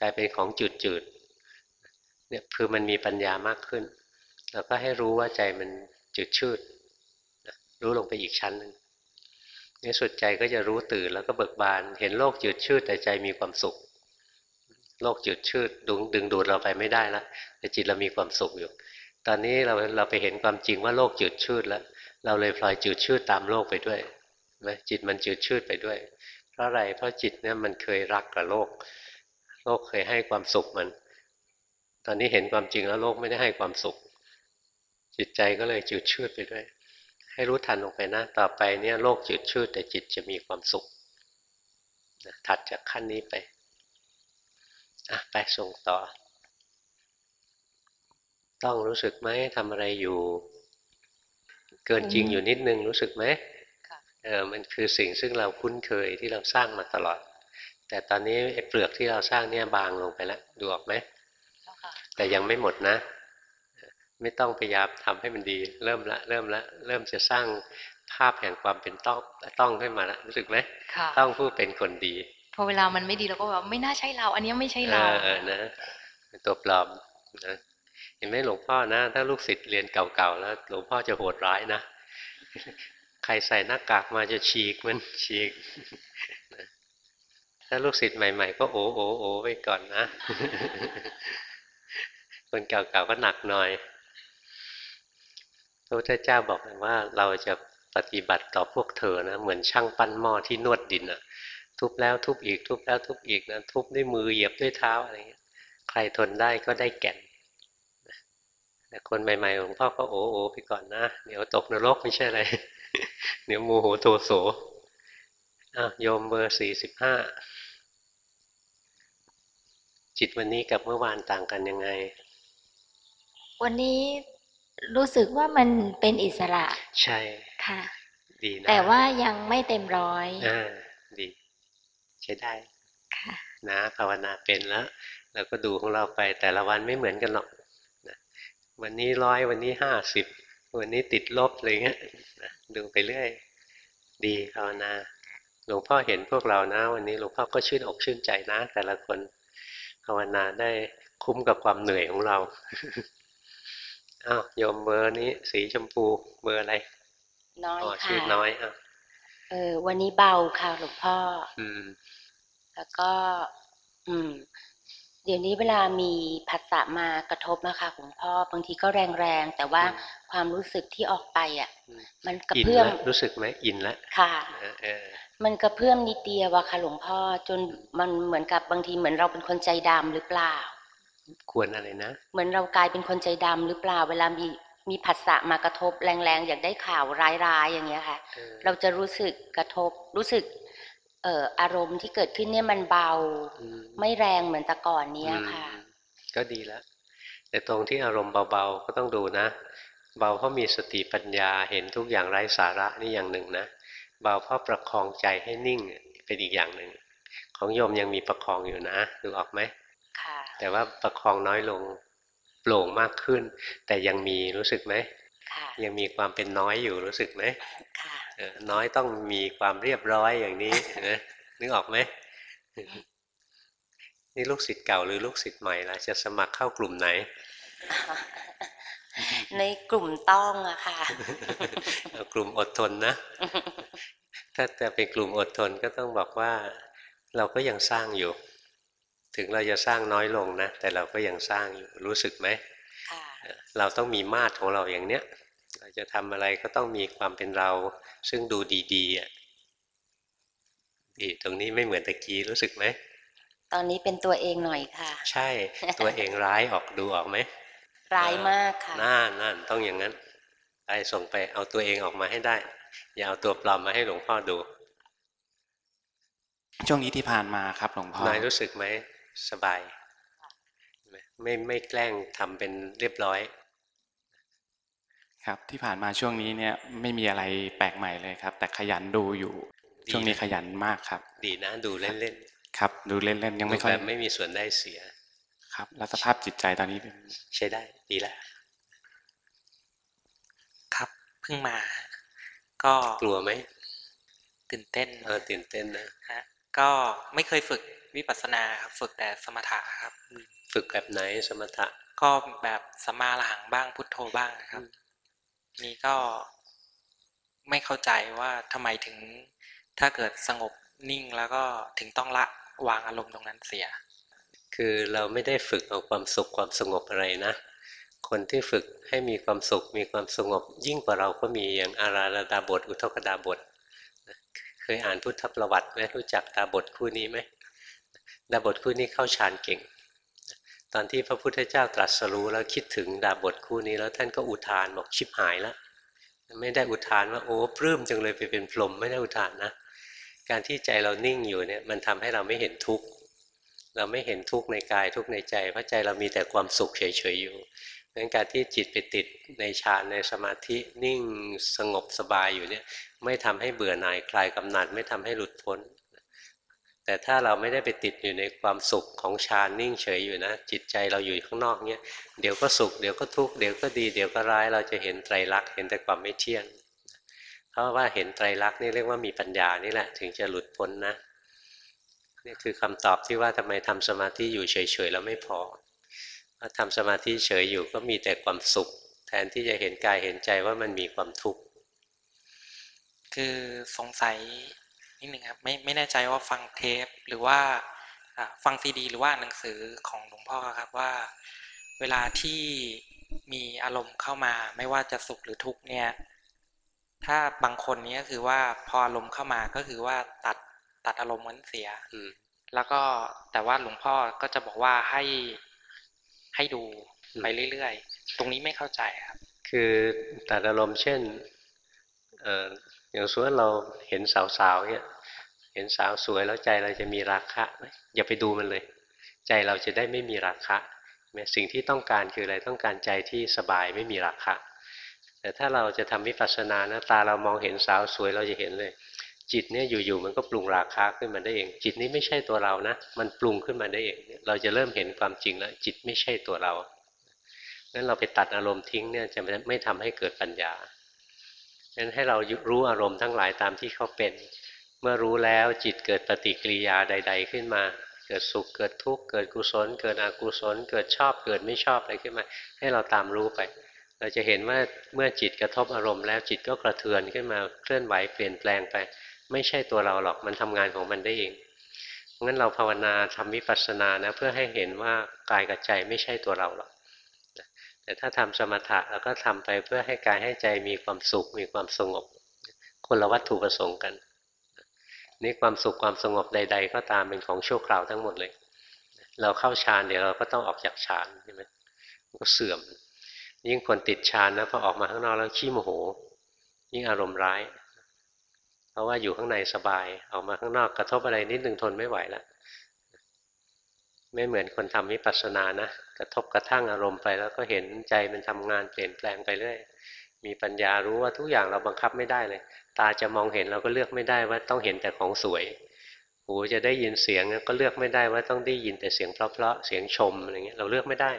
กลายเป็นของจืดๆ เนี่ยคือมันมีปัญญามากขึ้นเราก็ให้รู้ว่าใจมันจืดชืดรู้ลงไปอีกชั้นหนึ่งในสุดใจก็จะรู้ตื่นแล้วก็เบิกบาน เห็นโลกจืดชืดแต่ใจมีความสุข โลกจืดชืดดึงดึงดูดเราไปไม่ได้แล้วแต่จิตเรามีความสุขอยู่ ตอนนี้เราเราไปเห็นความจริงว่าโลกจืดชืดแล้ว เราเลยพลอยจืดชืดตามโลกไปด้วยไหมจิตมันจืดชืดไปด้วย เพราะอะไรเพราะจิตเนี่ยมันเคยรักกับโลก โลกเคยให้ความสุขมัน ตอนนี้เห็นความจริงแล้วโลกไม่ได้ให้ความสุข จิตใจก็เลยจืดชืดไปด้วย ให้รู้ทันลงไปนะ ต่อไปเนี่ยโลกจืดชืดแต่จิตจะมีความสุขนะถัดจากขั้นนี้ไปอะไปส่งต่อ ต้องรู้สึกไหมทำอะไรอยู่ เกินจริงอยู่นิดนึงรู้สึกไหมเออมันคือสิ่งซึ่งเราคุ้นเคยที่เราสร้างมาตลอด แต่ตอนนี้ไอ้เปลือกที่เราสร้างเนี่ยบางลงไปแล้วดูออกไหม แต่ยังไม่หมดนะ ไม่ต้องพยายามทำให้มันดี เริ่มละเริ่มละเริ่มจะสร้างภาพแห่งความเป็นต้องต้องขึ้นมาแล้วรู้สึกไหมค่ะต้องผู้เป็นคนดี พอเวลามันไม่ดีเราก็แบบไม่น่าใช่เรา อันนี้ไม่ใช่เอเราอเออนะเป็นตัวปลอมนะเห็นไหมหลวงพ่อนะ ถ้าลูกศิษย์เรียนเก่าๆแล้วหลวงพ่อจะโหดร้ายนะ ใครใส่หน้ากากมาจะฉีกมันฉีกนะถ้าลูกศิษย์ใหม่ ๆ ก็โอ้โอ้โอ้ไปก่อนนะ คนเก่าๆก็หนักหน่อยพระพุทธเจ้าบอกว่าเราจะปฏิบัติต่อพวกเธอนะเหมือนช่างปั้นหม้อที่นวดดินอะทุบแล้วทุบอีกทุบแล้วทุบอีกนะทุบด้วยมือเหยียบด้วยเท้าอะไรเงี้ยใครทนได้ก็ได้แก่นแต่คนใหม่ๆหลวงพ่อก็โอ้โอไปก่อนนะเดี๋ยวตกนรกไม่ใช่อะไรเดี๋ยวโมโหโทโสอะโยมเบอร์สี่สิบห้าจิตวันนี้กับเมื่อวานต่างกันยังไง วันนี้รู้สึกว่ามันเป็นอิสระ ใช่ค่ะ ดีนะแต่ว่ายังไม่เต็มร้อยอ่าดีใช้ได้ค่ะนะภาวนาเป็นแล้วเราก็ดูของเราไปแต่ละวันไม่เหมือนกันหรอกนะวันนี้ร้อยวันนี้ห้าสิบวันนี้ติดลบอะไรเงี้ยนะดูไปเรื่อยดีภาวนาหลวงพ่อเห็นพวกเรานะ วันนี้หลวงพ่อก็ชื่นอกชื่นใจนะ แต่ละคนภาวนาได้คุ้มกับความเหนื่อยของเรา อ้าวโยมเบอร์นี้สีชมพูเบอร์อะไร น้อยอ๋อค่ะชื่อน้อยอะเออ วันนี้เบาค่ะหลวงพ่อ อืม แล้วก็ อืม เดี๋ยวนี้เวลามีผัสสะมากระทบนะคะหลวงพ่อบางทีก็แรงๆแต่ว่าความรู้สึกที่ออกไปอะอืมมันกระอินเพื่อมแล้วรู้สึกไหมอินแล้วค่ะเออเออมันกระเพื่อมนิดเดียวอะค่ะหลวงพ่อจนมันเหมือนกับบางทีเหมือนเราเป็นคนใจดำหรือเปล่า ควรอะไรนะ เหมือนเรากลายเป็นคนใจดำหรือเปล่าเวลามีมีผัสสะมากระทบแรงๆ อยากได้ข่าวร้ายๆ อย่างเงี้ยค่ะเออเราจะรู้สึกกระทบรู้สึกเอ่ออารมณ์ที่เกิดขึ้นเนี่ยมันเบาอืมไม่แรงเหมือนแต่ก่อนเนี้ยค่ะอืมก็ดีแล้ว แต่ตรงที่อารมณ์เบาๆ ก็ต้องดูนะ เบาเพราะมีสติปัญญาเห็นทุกอย่างไร้สาระนี่อย่างหนึ่งนะ เบาเพราะประคองใจให้นิ่งเป็นอีกอย่างหนึ่ง ของโยมยังมีประคองอยู่นะดูออกไหมค่ะ แต่ว่าประคองน้อยลงโปร่งมากขึ้น แต่ยังมีรู้สึกไหมค่ะยังมีความเป็นน้อยอยู่รู้สึกไหมค่ะเออน้อยต้องมีความเรียบร้อยอย่างนี้นะนึกออกไหมนี่ลูกศิษย์เก่าหรือลูกศิษย์ใหม่ล่ะจะสมัครเข้ากลุ่มไหน ในกลุ่มต้องอะค่ะเอากลุ่มอดทนนะ ถ้าจะเป็นกลุ่มอดทนก็ต้องบอกว่า เราก็ยังสร้างอยู่ ถึงเราจะสร้างน้อยลงนะ แต่เราก็ยังสร้างอยู่รู้สึกไหมค่ะเออเราต้องมีมาตรของเราอย่างเนี้ยเราจะทำอะไรก็ต้องมีความเป็นเรา ซึ่งดูดีๆอะดีตรงนี้ไม่เหมือนตะกี้รู้สึกไหมตอนนี้เป็นตัวเองหน่อยค่ะ ใช่ตัวเองร้ายออกดูออกไหมร้ายมากค่ะน่านั่นต้องอย่างนั้นไปส่งไปเอาตัวเองออกมาให้ได้ อย่าเอาตัวปลอมมาให้หลวงพ่อดู ช่วงนี้ที่ผ่านมาครับหลวงพ่อนายรู้สึกไหม สบายไม่ไม่แกล้งทำเป็นเรียบร้อย ครับที่ผ่านมาช่วงนี้เนี่ยไม่มีอะไรแปลกใหม่เลยครับ แต่ขยันดูอยู่ดีช่วงนี้นะขยันมากครับ ดีนะดูเล่นครับ ดูเล่นๆๆยังดูไม่ค่อยแบบไม่มีส่วนได้เสีย ครับ แล้วสภาพจิตใจตอนนี้เป็นใช้ได้ดีแล้วครับเพิ่งมา ก็กลัวไหมตื่นเต้นเออตื่นเต้นนะฮะก็ไม่เคยฝึก วิปัสสนาครับฝึกแต่สมถะครับ ฝึกแบบไหนสมถะ ก็แบบสัมมาอรหังบ้างพุทโธบ้างนะครับ นี่ก็ไม่เข้าใจว่าทำไมถึงถ้าเกิดสงบนิ่งแล้วก็ถึงต้องละวางอารมณ์ตรงนั้นเสีย คือเราไม่ได้ฝึกเอาความสุขความสงบอะไรนะ คนที่ฝึกให้มีความสุขมีความสงบ ยิ่งกว่าเราก็มีอย่างอาราลดาบท อุทกดาบท เคยอ่านพุทธประวัติไหมรู้จักดาบทคู่นี้ไหม ดาบทคู่นี้เข้าฌานเก่ง ตอนที่พระพุทธเจ้าตรัสรู้แล้วคิดถึงดาบทคู่นี้แล้วท่านก็อุทานบอกชิบหายแล้วไม่ได้อุทานว่าโอ้ปลื้มจังเลยไปเป็นพรหมไม่ได้อุทานนะ การที่ใจเรานิ่งอยู่เนี่ยมันทำให้เราไม่เห็นทุกข์เราไม่เห็นทุกข์ในกายทุกข์ในใจ เพราะใจเรามีแต่ความสุขเฉยๆอยู่ดังนั้นการที่จิตไปติดในฌานในสมาธินิ่งสงบสบายอยู่เนี่ยไม่ทำให้เบื่อหน่ายคลายกำหนัด ไม่ทำให้หลุดพ้น แต่ถ้าเราไม่ได้ไปติดอยู่ในความสุขของฌานนิ่งเฉยอยู่นะ จิตใจเราอยู่ข้างนอกเนี่ยเดี๋ยวก็สุขเดี๋ยวก็ทุกข์เดี๋ยวก็ดีเดี๋ยวก็ร้าย เราจะเห็นไตรลักษณ์เห็นแต่ความไม่เที่ยงเพราะว่าเห็นไตรลักษณ์นี่เรียกว่ามีปัญญานี่แหละถึงจะหลุดพ้นนะนี่คือคำตอบที่ว่าทำไมทำสมาธิอยู่เฉยๆแล้วไม่พอเพราทำสมาธิเฉยอยู่ก็มีแต่ความสุข แทนที่จะเห็นกายเห็นใจว่ามันมีความทุกข์คือสงสัย นิดหนึ่งครับไม่ไม่แน่ใจว่าฟังเทปหรือว่าอ่าฟังซีดี หรือว่าหนังสือของหลวงพ่อครับว่า เวลาที่มีอารมณ์เข้ามา ไม่ว่าจะสุขหรือทุกข์เนี่ย ถ้าบางคนเนี้คือว่าพออารมณ์เข้ามาก็คือว่าตัดตัดอารมณ์นั้นเสียอืมแล้วก็แต่ว่าหลวงพ่อก็จะบอกว่าให้ให้ดูไปเรื่อยๆ ตรงนี้ไม่เข้าใจครับ คือตัดอารมณ์เช่นเอย่างสมมติเราเห็นสาวๆเนี่ยเห็นสาวสวยแล้วใจเราจะมีราคะอย่าไปดูมันเลย ใจเราจะได้ไม่มีราคะสิ่งที่ต้องการคืออะไรต้องการใจที่สบายไม่มีราคะ แต่ถ้าเราจะทำวิปัสสนานะตาเรามองเห็นสาวสวยเราจะเห็นเลย จิตเนี่ยอยู่ๆมันก็ปรุงราคะขึ้นมาได้เอง จิตนี้ไม่ใช่ตัวเรานะ มันปรุงขึ้นมาได้เอง เราจะเริ่มเห็นความจริงแล้ว จิตไม่ใช่ตัวเรางั้นเราไปตัดอารมณ์ทิ้งเนี่ยจะไม่ทำให้เกิดปัญญา งั้นให้เรารู้อารมณ์ทั้งหลายตามที่เขาเป็น เมื่อรู้แล้วจิตเกิดปฏิกิริยาใด ๆ ขึ้นมา เกิดสุขเกิดทุกข์เกิดกุศล เกิดอกุศล เกิดชอบเกิดไม่ชอบอะไรขึ้นมา ให้เราตามรู้ไป เราจะเห็นว่าเมื่อจิตกระทบอารมณ์แล้วจิตก็กระเทือนขึ้นมาเคลื่อนไหวเปลี่ยนแปลงไป ไม่ใช่ตัวเราหรอกมันทำงานของมันได้เองงั้นเราภาวนาทำวิปัสสนานะเพื่อให้เห็นว่ากายกับใจไม่ใช่ตัวเราหรอก แต่ถ้าทำสมถะเราก็ทำไปเพื่อให้กายให้ใจมีความสุขมีความสงบ คนละวัตถุประสงค์กัน นี่ความสุขความสงบใด ๆ ก็ตามเป็นของชั่วคราวทั้งหมดเลย เราเข้าฌานเดี๋ยวเราก็ต้องออกจากฌานใช่ไหมก็เสื่อม ยิ่งคนติดฌานนะพอออกมาข้างนอกแล้วขี้โมโห ยิ่งอารมณ์ร้าย เพราะว่าอยู่ข้างในสบายออกมาข้างนอกกระทบอะไรนิดหนึ่งทนไม่ไหวแล้วไม่เหมือนคนทำวิปัสสนานะ กระทบกระทั่งอารมณ์ไปแล้วก็เห็นใจมันทำงานเปลี่ยนแปลงไปเรื่อย มีปัญญารู้ว่าทุกอย่างเราบังคับไม่ได้เลย ตาจะมองเห็นเราก็เลือกไม่ได้ว่าต้องเห็นแต่ของสวย หูจะได้ยินเสียงก็เลือกไม่ได้ว่าต้องได้ยินแต่เสียงเพราะๆ เสียงชมอะไรเงี้ยเราเลือกไม่ได้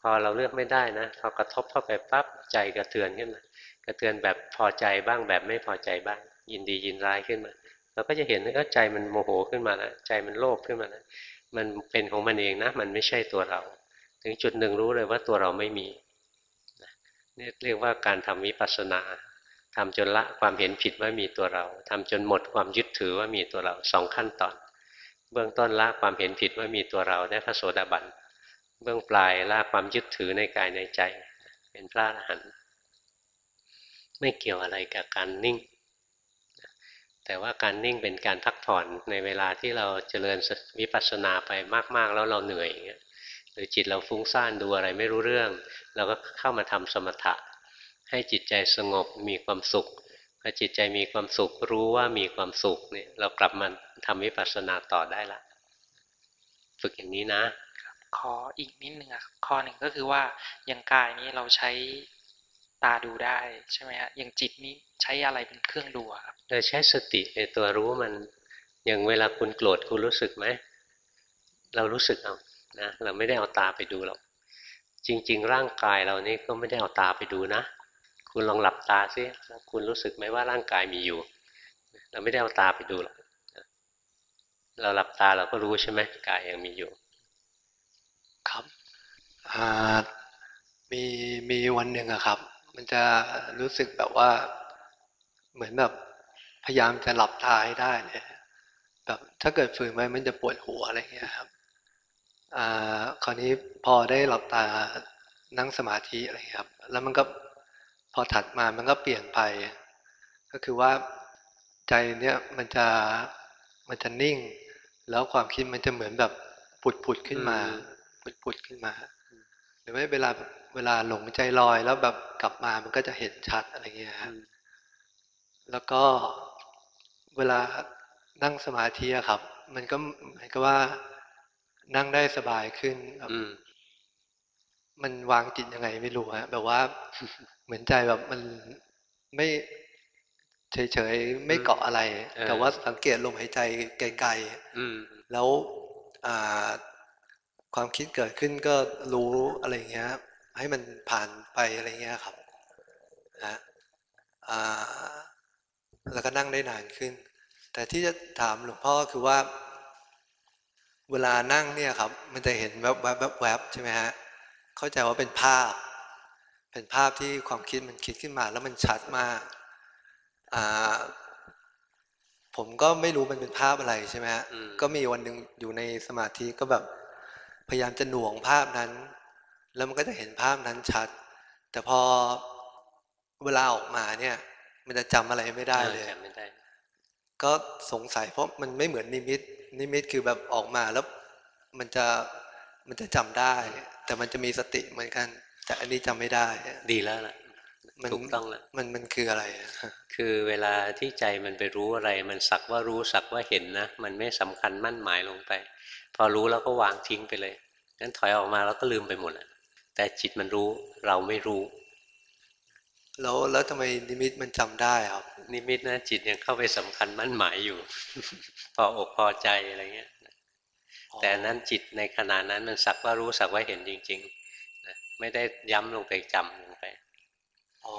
พอเราเลือกไม่ได้นะพอกระทบเข้าไปปั๊บใจกระเทือนขึ้นมากระเทือนแบบพอใจบ้างแบบไม่พอใจบ้าง ยินดียินร้ายขึ้นมาเราก็จะเห็นว่าใจมันโมโหขึ้นมาแล้วใจมันโลภขึ้นมาแล้วมันเป็นของมันเองนะ มันไม่ใช่ตัวเรา ถึงจุดหนึ่งรู้เลยว่าตัวเราไม่มีนี่เรียกว่าการทำวิปัสสนาทำจนละความเห็นผิดว่ามีตัวเราทำจนหมดความยึดถือว่ามีตัวเราสองขั้นตอน เบื้องต้นละความเห็นผิดว่ามีตัวเราได้พระโสดาบันเบื้องปลายละความยึดถือในกายในใจ เป็นพระอรหันต์ไม่เกี่ยวอะไรกับการนิ่ง แต่ว่าการนิ่งเป็นการพักผ่อนในเวลาที่เราเจริญวิปัสสนาไปมาก ๆ แล้วเราเหนื่อยอย่างเงี้ย หรือจิตเราฟุ้งซ่านดูอะไรไม่รู้เรื่อง เราก็เข้ามาทำสมถะ ให้จิตใจสงบมีความสุขพอจิตใจมีความสุขรู้ว่ามีความสุขเนี่ยเรากลับมาทำวิปัสสนาต่อได้ละ ฝึกอย่างนี้นะขออีกนิดนึงอะข้อหนึ่งก็คือว่าอย่างกายนี้เราใช้ตาดูได้ใช่ไหมฮะอย่างจิตนี้ใช้อะไรเป็นเครื่องดูอะครับเราใช้สติในตัวรู้มันอย่างเวลาคุณโกรธคุณรู้สึกไหมเรารู้สึกเอา นะเราไม่ได้เอาตาไปดูหรอกจริง ๆ ร่างกายเรานี่ก็ไม่ได้เอาตาไปดูนะ คุณลองหลับตาซิคุณรู้สึกไหมว่าร่างกายมีอยู่ เราไม่ได้เอาตาไปดูหรอกเราหลับตาเราก็รู้ใช่ไหมกายยังมีอยู่ ครับมีมีวันหนึ่งอะครับ มันจะรู้สึกแบบว่า เหมือนแบบพยายามจะหลับตาให้ได้เลยแบบถ้าเกิดฝืนไว้มันจะปวดหัวอะไรเงี้ยครับ คราวนี้พอได้หลับตานั่งสมาธิอะไรเงี้ยครับ แล้วมันก็พอถัดมามันก็เปลี่ยนไป ก็คือว่าใจเนี่ยมันจะมันจะนิ่ง แล้วความคิดมันจะเหมือนแบบผุดผุดๆขึ้นมาผุดผุดๆขึ้นมา หรือไม่เวลาเวลาหลงใจลอยแล้วแบบกลับมามันก็จะเห็นชัดอะไรเงี้ยครับแล้วก็เวลานั่งสมาธิอะครับ มันก็เหมือนกับว่า นั่งได้สบายขึ้นแบบมันวางจิตยังไงไม่รู้ฮะแบบว่า เหมือนใจแบบมันไม่เฉยๆไม่เกาะอะไรเออแต่ว่าสังเกตลมหายใจไกลอืมๆแล้วอ่าความคิดเกิดขึ้นก็รู้อะไรเงี้ย ให้มันผ่านไปอะไรเงี้ยครับนะอ่าแล้วก็นั่งได้นานขึ้น แต่ที่จะถามหลวงพ่อคือว่า เวลานั่งเนี่ยครับ มันจะเห็นแวบแวบแวบแวบใช่ไหมฮะเข้าใจว่าเป็นภาพ เป็นภาพที่ความคิดมันคิดขึ้นมา แล้วมันชัดมากอ่าผมก็ไม่รู้มันเป็นภาพอะไรใช่ไหมฮะก็มีวันหนึ่งอยู่ในสมาธิก็แบบพยายามจะหน่วงภาพนั้น แล้วมันก็จะเห็นภาพนั้นชัด แต่พอเวลาออกมาเนี่ย มันจะจำอะไรไม่ได้เลยจำไม่ได้ก็สงสัยเพราะมันไม่เหมือนนิมิต นิมิตคือแบบออกมาแล้วมันจะมันจะจำได้ แต่มันจะมีสติเหมือนกัน แต่อันนี้จำไม่ได้ ดีแล้วล่ะมันถูกต้องแล้วมันมันคืออะไรอะคือเวลาที่ใจมันไปรู้อะไร มันสักว่ารู้สักว่าเห็นนะมันไม่สำคัญมั่นหมายลงไป พอรู้แล้วก็วางทิ้งไปเลยงั้นถอยออกมาแล้วก็ลืมไปหมดอะแต่จิตมันรู้เราไม่รู้ แล้วแล้วทำไมนิมิตมันจำได้ครับ นิมิตนะจิตยังเข้าไปสำคัญมั่นหมายอยู่ พออกพอใจอะไรเงี้ยแต่อันนั้นจิตในขณะนั้นมันสักว่ารู้สักว่าเห็นจริงๆนะไม่ได้ย้ำลงไปจำลงไปอ๋อ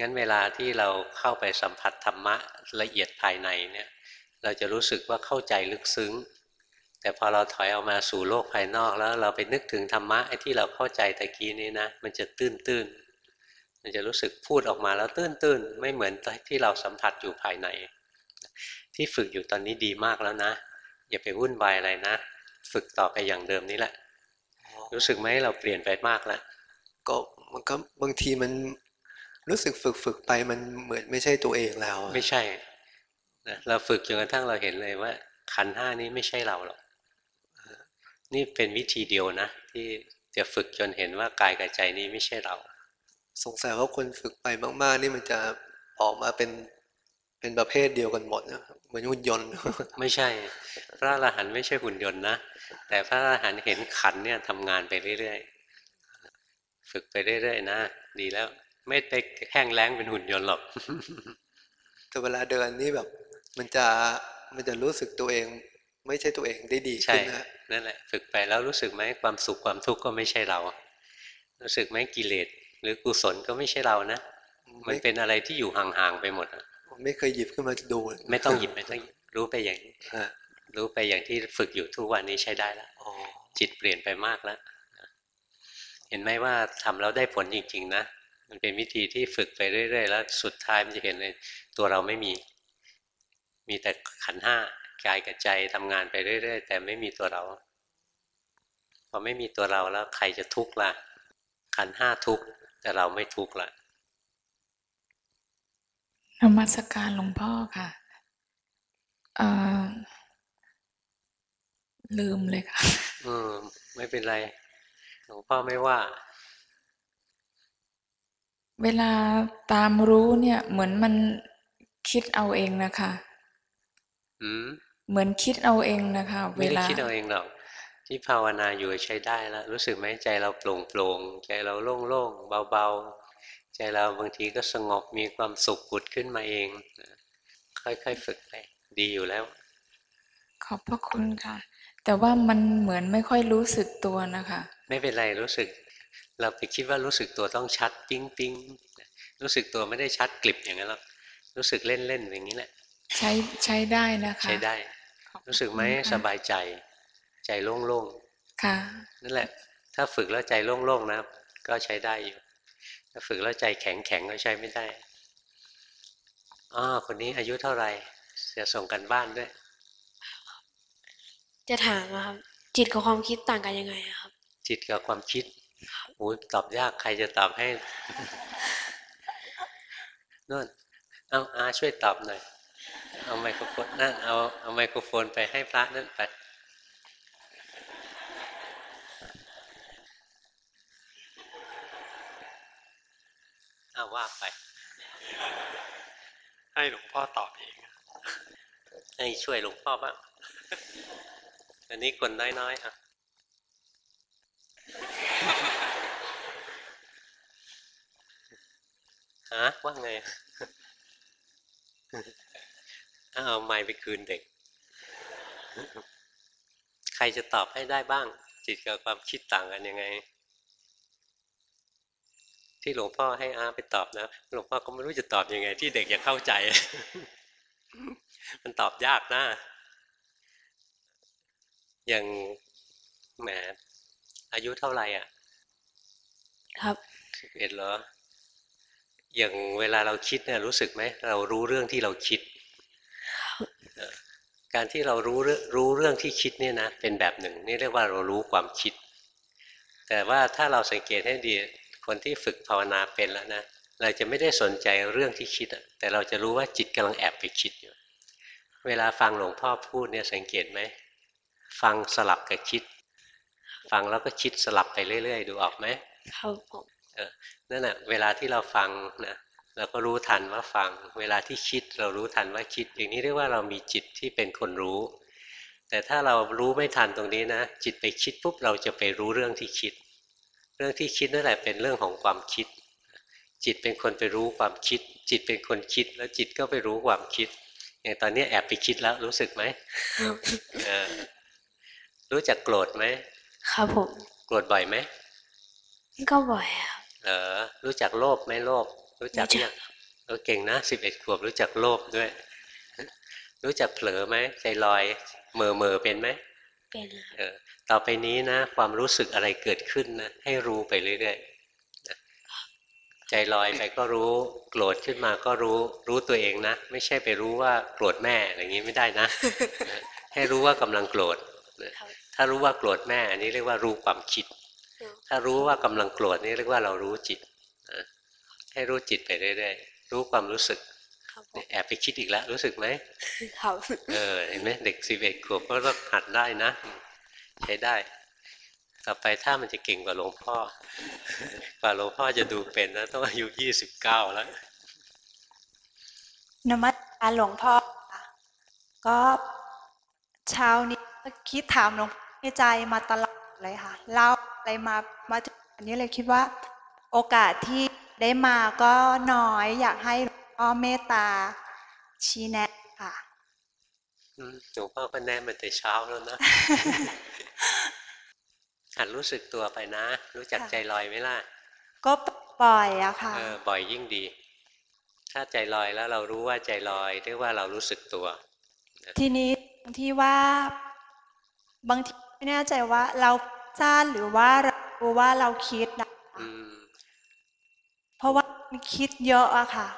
งั้นเวลาที่เราเข้าไปสัมผัสธรรมะละเอียดภายในเนี่ย เราจะรู้สึกว่าเข้าใจลึกซึ้ง แต่พอเราถอยออกมาสู่โลกภายนอกแล้วเราไปนึกถึงธรรมะไอ้ที่เราเข้าใจตะกี้นี้นะ มันจะตื้นตื้นๆ มันจะรู้สึกพูดออกมาแล้วตื้นตื้นๆ ไม่เหมือนที่เราสัมผัสอยู่ภายใน ที่ฝึกอยู่ตอนนี้ดีมากแล้วนะ อย่าไปวุ่นวายอะไรนะ ฝึกต่อไปอย่างเดิมนี่แหละ รู้สึกไหมเราเปลี่ยนไปมากแล้วก็มันก็บางทีมันรู้สึกฝึกฝึกไปมันเหมือนไม่ใช่ตัวเองแล้วอะไม่ใช่นะเราฝึกจนกระทั่งเราเห็นเลยว่า ขันธ์ห้านี้ไม่ใช่เราหรอกนี่เป็นวิธีเดียวนะ ที่จะฝึกจนเห็นว่ากายกับใจนี้ไม่ใช่เรา สงสัยว่าคนฝึกไปมาก ๆ นี่มันจะออกมาเป็นเป็นประเภทเดียวกันหมดนะเหมือนหุ่นยนต์ ไม่ใช่ พระอรหันต์ไม่ใช่หุ่นยนต์นะ แต่พระอรหันต์เห็นขันธ์เนี่ยทำงานไปเรื่อยๆ ฝึกไปเรื่อยๆนะ ดีแล้ว ไม่ไปแห้งแล้งเป็นหุ่นยนต์หรอกแต่เวลาเดินนี่แบบ มันจะมันจะรู้สึกตัวเอง ไม่ใช่ตัวเองได้ดีใช่ขึ้นนะนั่นแหละ ฝึกไปแล้วรู้สึกไหมความสุขความทุกข์ก็ไม่ใช่เรา รู้สึกไหมกิเลส หรือกุศลก็ไม่ใช่เรานะ มันเป็นอะไรที่อยู่ห่างๆไปหมดอะผมไม่เคยหยิบขึ้นมาดูเลยไม่ต้องหยิบไม่ต้องหยิบรู้ไปอย่างนี้ฮะรู้ไปอย่างที่ฝึกอยู่ทุกวันนี้ใช้ได้แล้วอ๋อจิตเปลี่ยนไปมากแล้วเห็นไหมว่าทำแล้วได้ผลจริง ๆ นะมันเป็นวิธีที่ฝึกไปเรื่อยๆแล้วสุดท้ายมันจะเห็นเลยตัวเราไม่มี มีแต่ขันธ์ห้ากายกับใจทำงานไปเรื่อย ๆ แต่ไม่มีตัวเราพอไม่มีตัวเราแล้วใครจะทุกข์ล่ะขันธ์ห้าทุกข์ แต่เราไม่ทุกข์ละนมัสการหลวงพ่อค่ะเอ่อลืมเลยค่ะอืมไม่เป็นไร หลวงพ่อไม่ว่า เวลาตามรู้เนี่ย เหมือนมันคิดเอาเองนะคะ อืมเหมือนคิดเอาเองนะคะ เวไม่ได้ลาคิดเอาเองหรอก ที่ภาวนาอยู่ใช้ได้แล้วรู้สึกไหมใจเราโปร่งโปร่งๆใจเราโล่งโล่งเบาเบาๆ ใจเราบางทีก็สงบมีความสุขผุดขึ้นมาเองนะค่อยๆฝึกไปดีอยู่แล้ว ขอบพระคุณค่ะ แต่ว่ามันเหมือนไม่ค่อยรู้สึกตัวนะคะ ไม่เป็นไรรู้สึก เราไปคิดว่ารู้สึกตัวต้องชัดปิ้งปิ้งรู้สึกตัวไม่ได้ชัดกลิบอย่างนั้นหรอกรู้สึกเล่นเล่นๆอย่างนี้แหละ ใช้ใช้ได้นะคะ ใช้ได้ รู้สึกไหมขอบคุณค่ะสบายใจ ใจโล่งค่ะๆนั่นแหละ ถ้าฝึกแล้วใจโล่งๆนะก็ใช้ได้อยู่ ถ้าฝึกแล้วใจแข็งแข็งก็ใช้ไม่ได้อ๋อคนนี้อายุเท่าไหร่จะส่งกันบ้านด้วย จะถามนะครับ จิตกับความคิดต่างกันยังไงอะครับ จิตกับความคิดโอ้ยตอบยากใครจะตอบให้นู่นเอาอาช่วยตอบหน่อย เอาไมโครโฟนนั่นเอาเอาไมโครโฟนไปให้พระนั่นไป เอาว่าไป ให้หลวงพ่อตอบเองให้ช่วยหลวงพ่อบ้างอันนี้คนน้อยๆอะฮะว่าไงเอาไม้ไปคืนเด็ก ใครจะตอบให้ได้บ้าง จิตกับความคิดต่างกันยังไง ที่หลวงพ่อให้อาไปตอบนะหลวงพ่อก็ไม่รู้จะตอบยังไง ที่เด็กจะเข้าใจ มันตอบยากนะอย่างแหมอายุเท่าไหร่อะ ครับสิบเอ็ดเหรออย่างเวลาเราคิดเนี่ยรู้สึกไหมเรารู้เรื่องที่เราคิดเออการที่เรารู้เรื่องรู้เรื่องที่คิดเนี่ยนะเป็นแบบหนึ่ง นี่เรียกว่าเรารู้ความคิด แต่ว่าถ้าเราสังเกตให้ดี คนที่ฝึกภาวนาเป็นแล้วนะเราจะไม่ได้สนใจเรื่องที่คิดอะแต่เราจะรู้ว่าจิตกำลังแอบไปคิดอยู่ เวลาฟังหลวงพ่อพูดเนี่ยสังเกตไหมฟังสลับกับคิด ฟังแล้วก็คิดสลับไปเรื่อย ๆ ดูออกไหมครับผมเออนั่นแหะเวลาที่เราฟังนะเราก็รู้ทันว่าฟัง เวลาที่คิดเรารู้ทันว่าคิด อย่างนี้เรียกว่าเรามีจิตที่เป็นคนรู้ แต่ถ้าเรารู้ไม่ทันตรงนี้นะ จิตไปคิดปุ๊บเราจะไปรู้เรื่องที่คิด เรื่องที่คิดนั่นแหละเป็นเรื่องของความคิด จิตเป็นคนไปรู้ความคิด จิตเป็นคนคิด แล้วจิตก็ไปรู้ความคิด อย่างตอนนี้แอบไปคิดแล้วรู้สึกไหมครับเออรู้จักโกรธไหมครับผมโกรธบ่อยไหมก็บ่อยครับเออรู้จักโลภไหมโลภรู้จักรู้จักยังเออเก่งนะสิบเอ็ดขวบรู้จักโลภด้วย รู้จักเผลอไหมใจลอยเหม่อเมอๆเป็นไหมเป็นเออ ต่อไปนี้นะ ความรู้สึกอะไรเกิดขึ้นนะให้รู้ไปเรื่อยๆนะใจลอยไปก็รู้ โกรธขึ้นมาก็รู้ รู้ตัวเองนะ ไม่ใช่ไปรู้ว่าโกรธแม่อะไรอย่างนี้ไม่ได้นะนะให้รู้ว่ากำลังโกรธนะถ้ารู้ว่าโกรธแม่ อันนี้เรียกว่ารู้ความคิด ถ้ารู้ว่ากำลังโกรธนี่เรียกว่าเรารู้จิตนะให้รู้จิตไปเรื่อยๆรู้ความรู้สึกเนี่ยแอบไปคิดอีกแล้วรู้สึกไหมครับเออเห็นไหมเด็กสิบเอ็ดขวบก็ต้องหัดได้นะ ใช้ได้ ต่อไปถ้ามันจะเก่งกว่าหลวงพ่อกว่าหลวงพ่อจะดูเป็นนะต้องอายุยี่สิบเก้าแล้วนมัสการหลวงพ่อก็เช้านี้คิดถามหลวงพ่อในใจมาตลอดเลยค่ะเล่าอะไรมามาถึงอันนี้เลยคิดว่า โอกาสที่ได้มาก็น้อยอยากให้หลวงพ่อเมตตาชี้แนะ หลวงพ่อก็แน่มาแต่เช้าแล้วนะหัดรู้สึกตัวไปนะ รู้จักค่ะใจลอยไหมล่ะ ก็ปล่อยอะค่ะ เออ บ่อยยิ่งดี ถ้าใจลอยแล้วเรารู้ว่าใจลอยเรียกว่าเรารู้สึกตัว ทีนี้ที่ว่า บางทีไม่แน่ใจว่า เราซ่านหรือว่าเรารู้ว่าเราคิดนะอืมเพราะว่ามันคิดเยอะอะค่ะ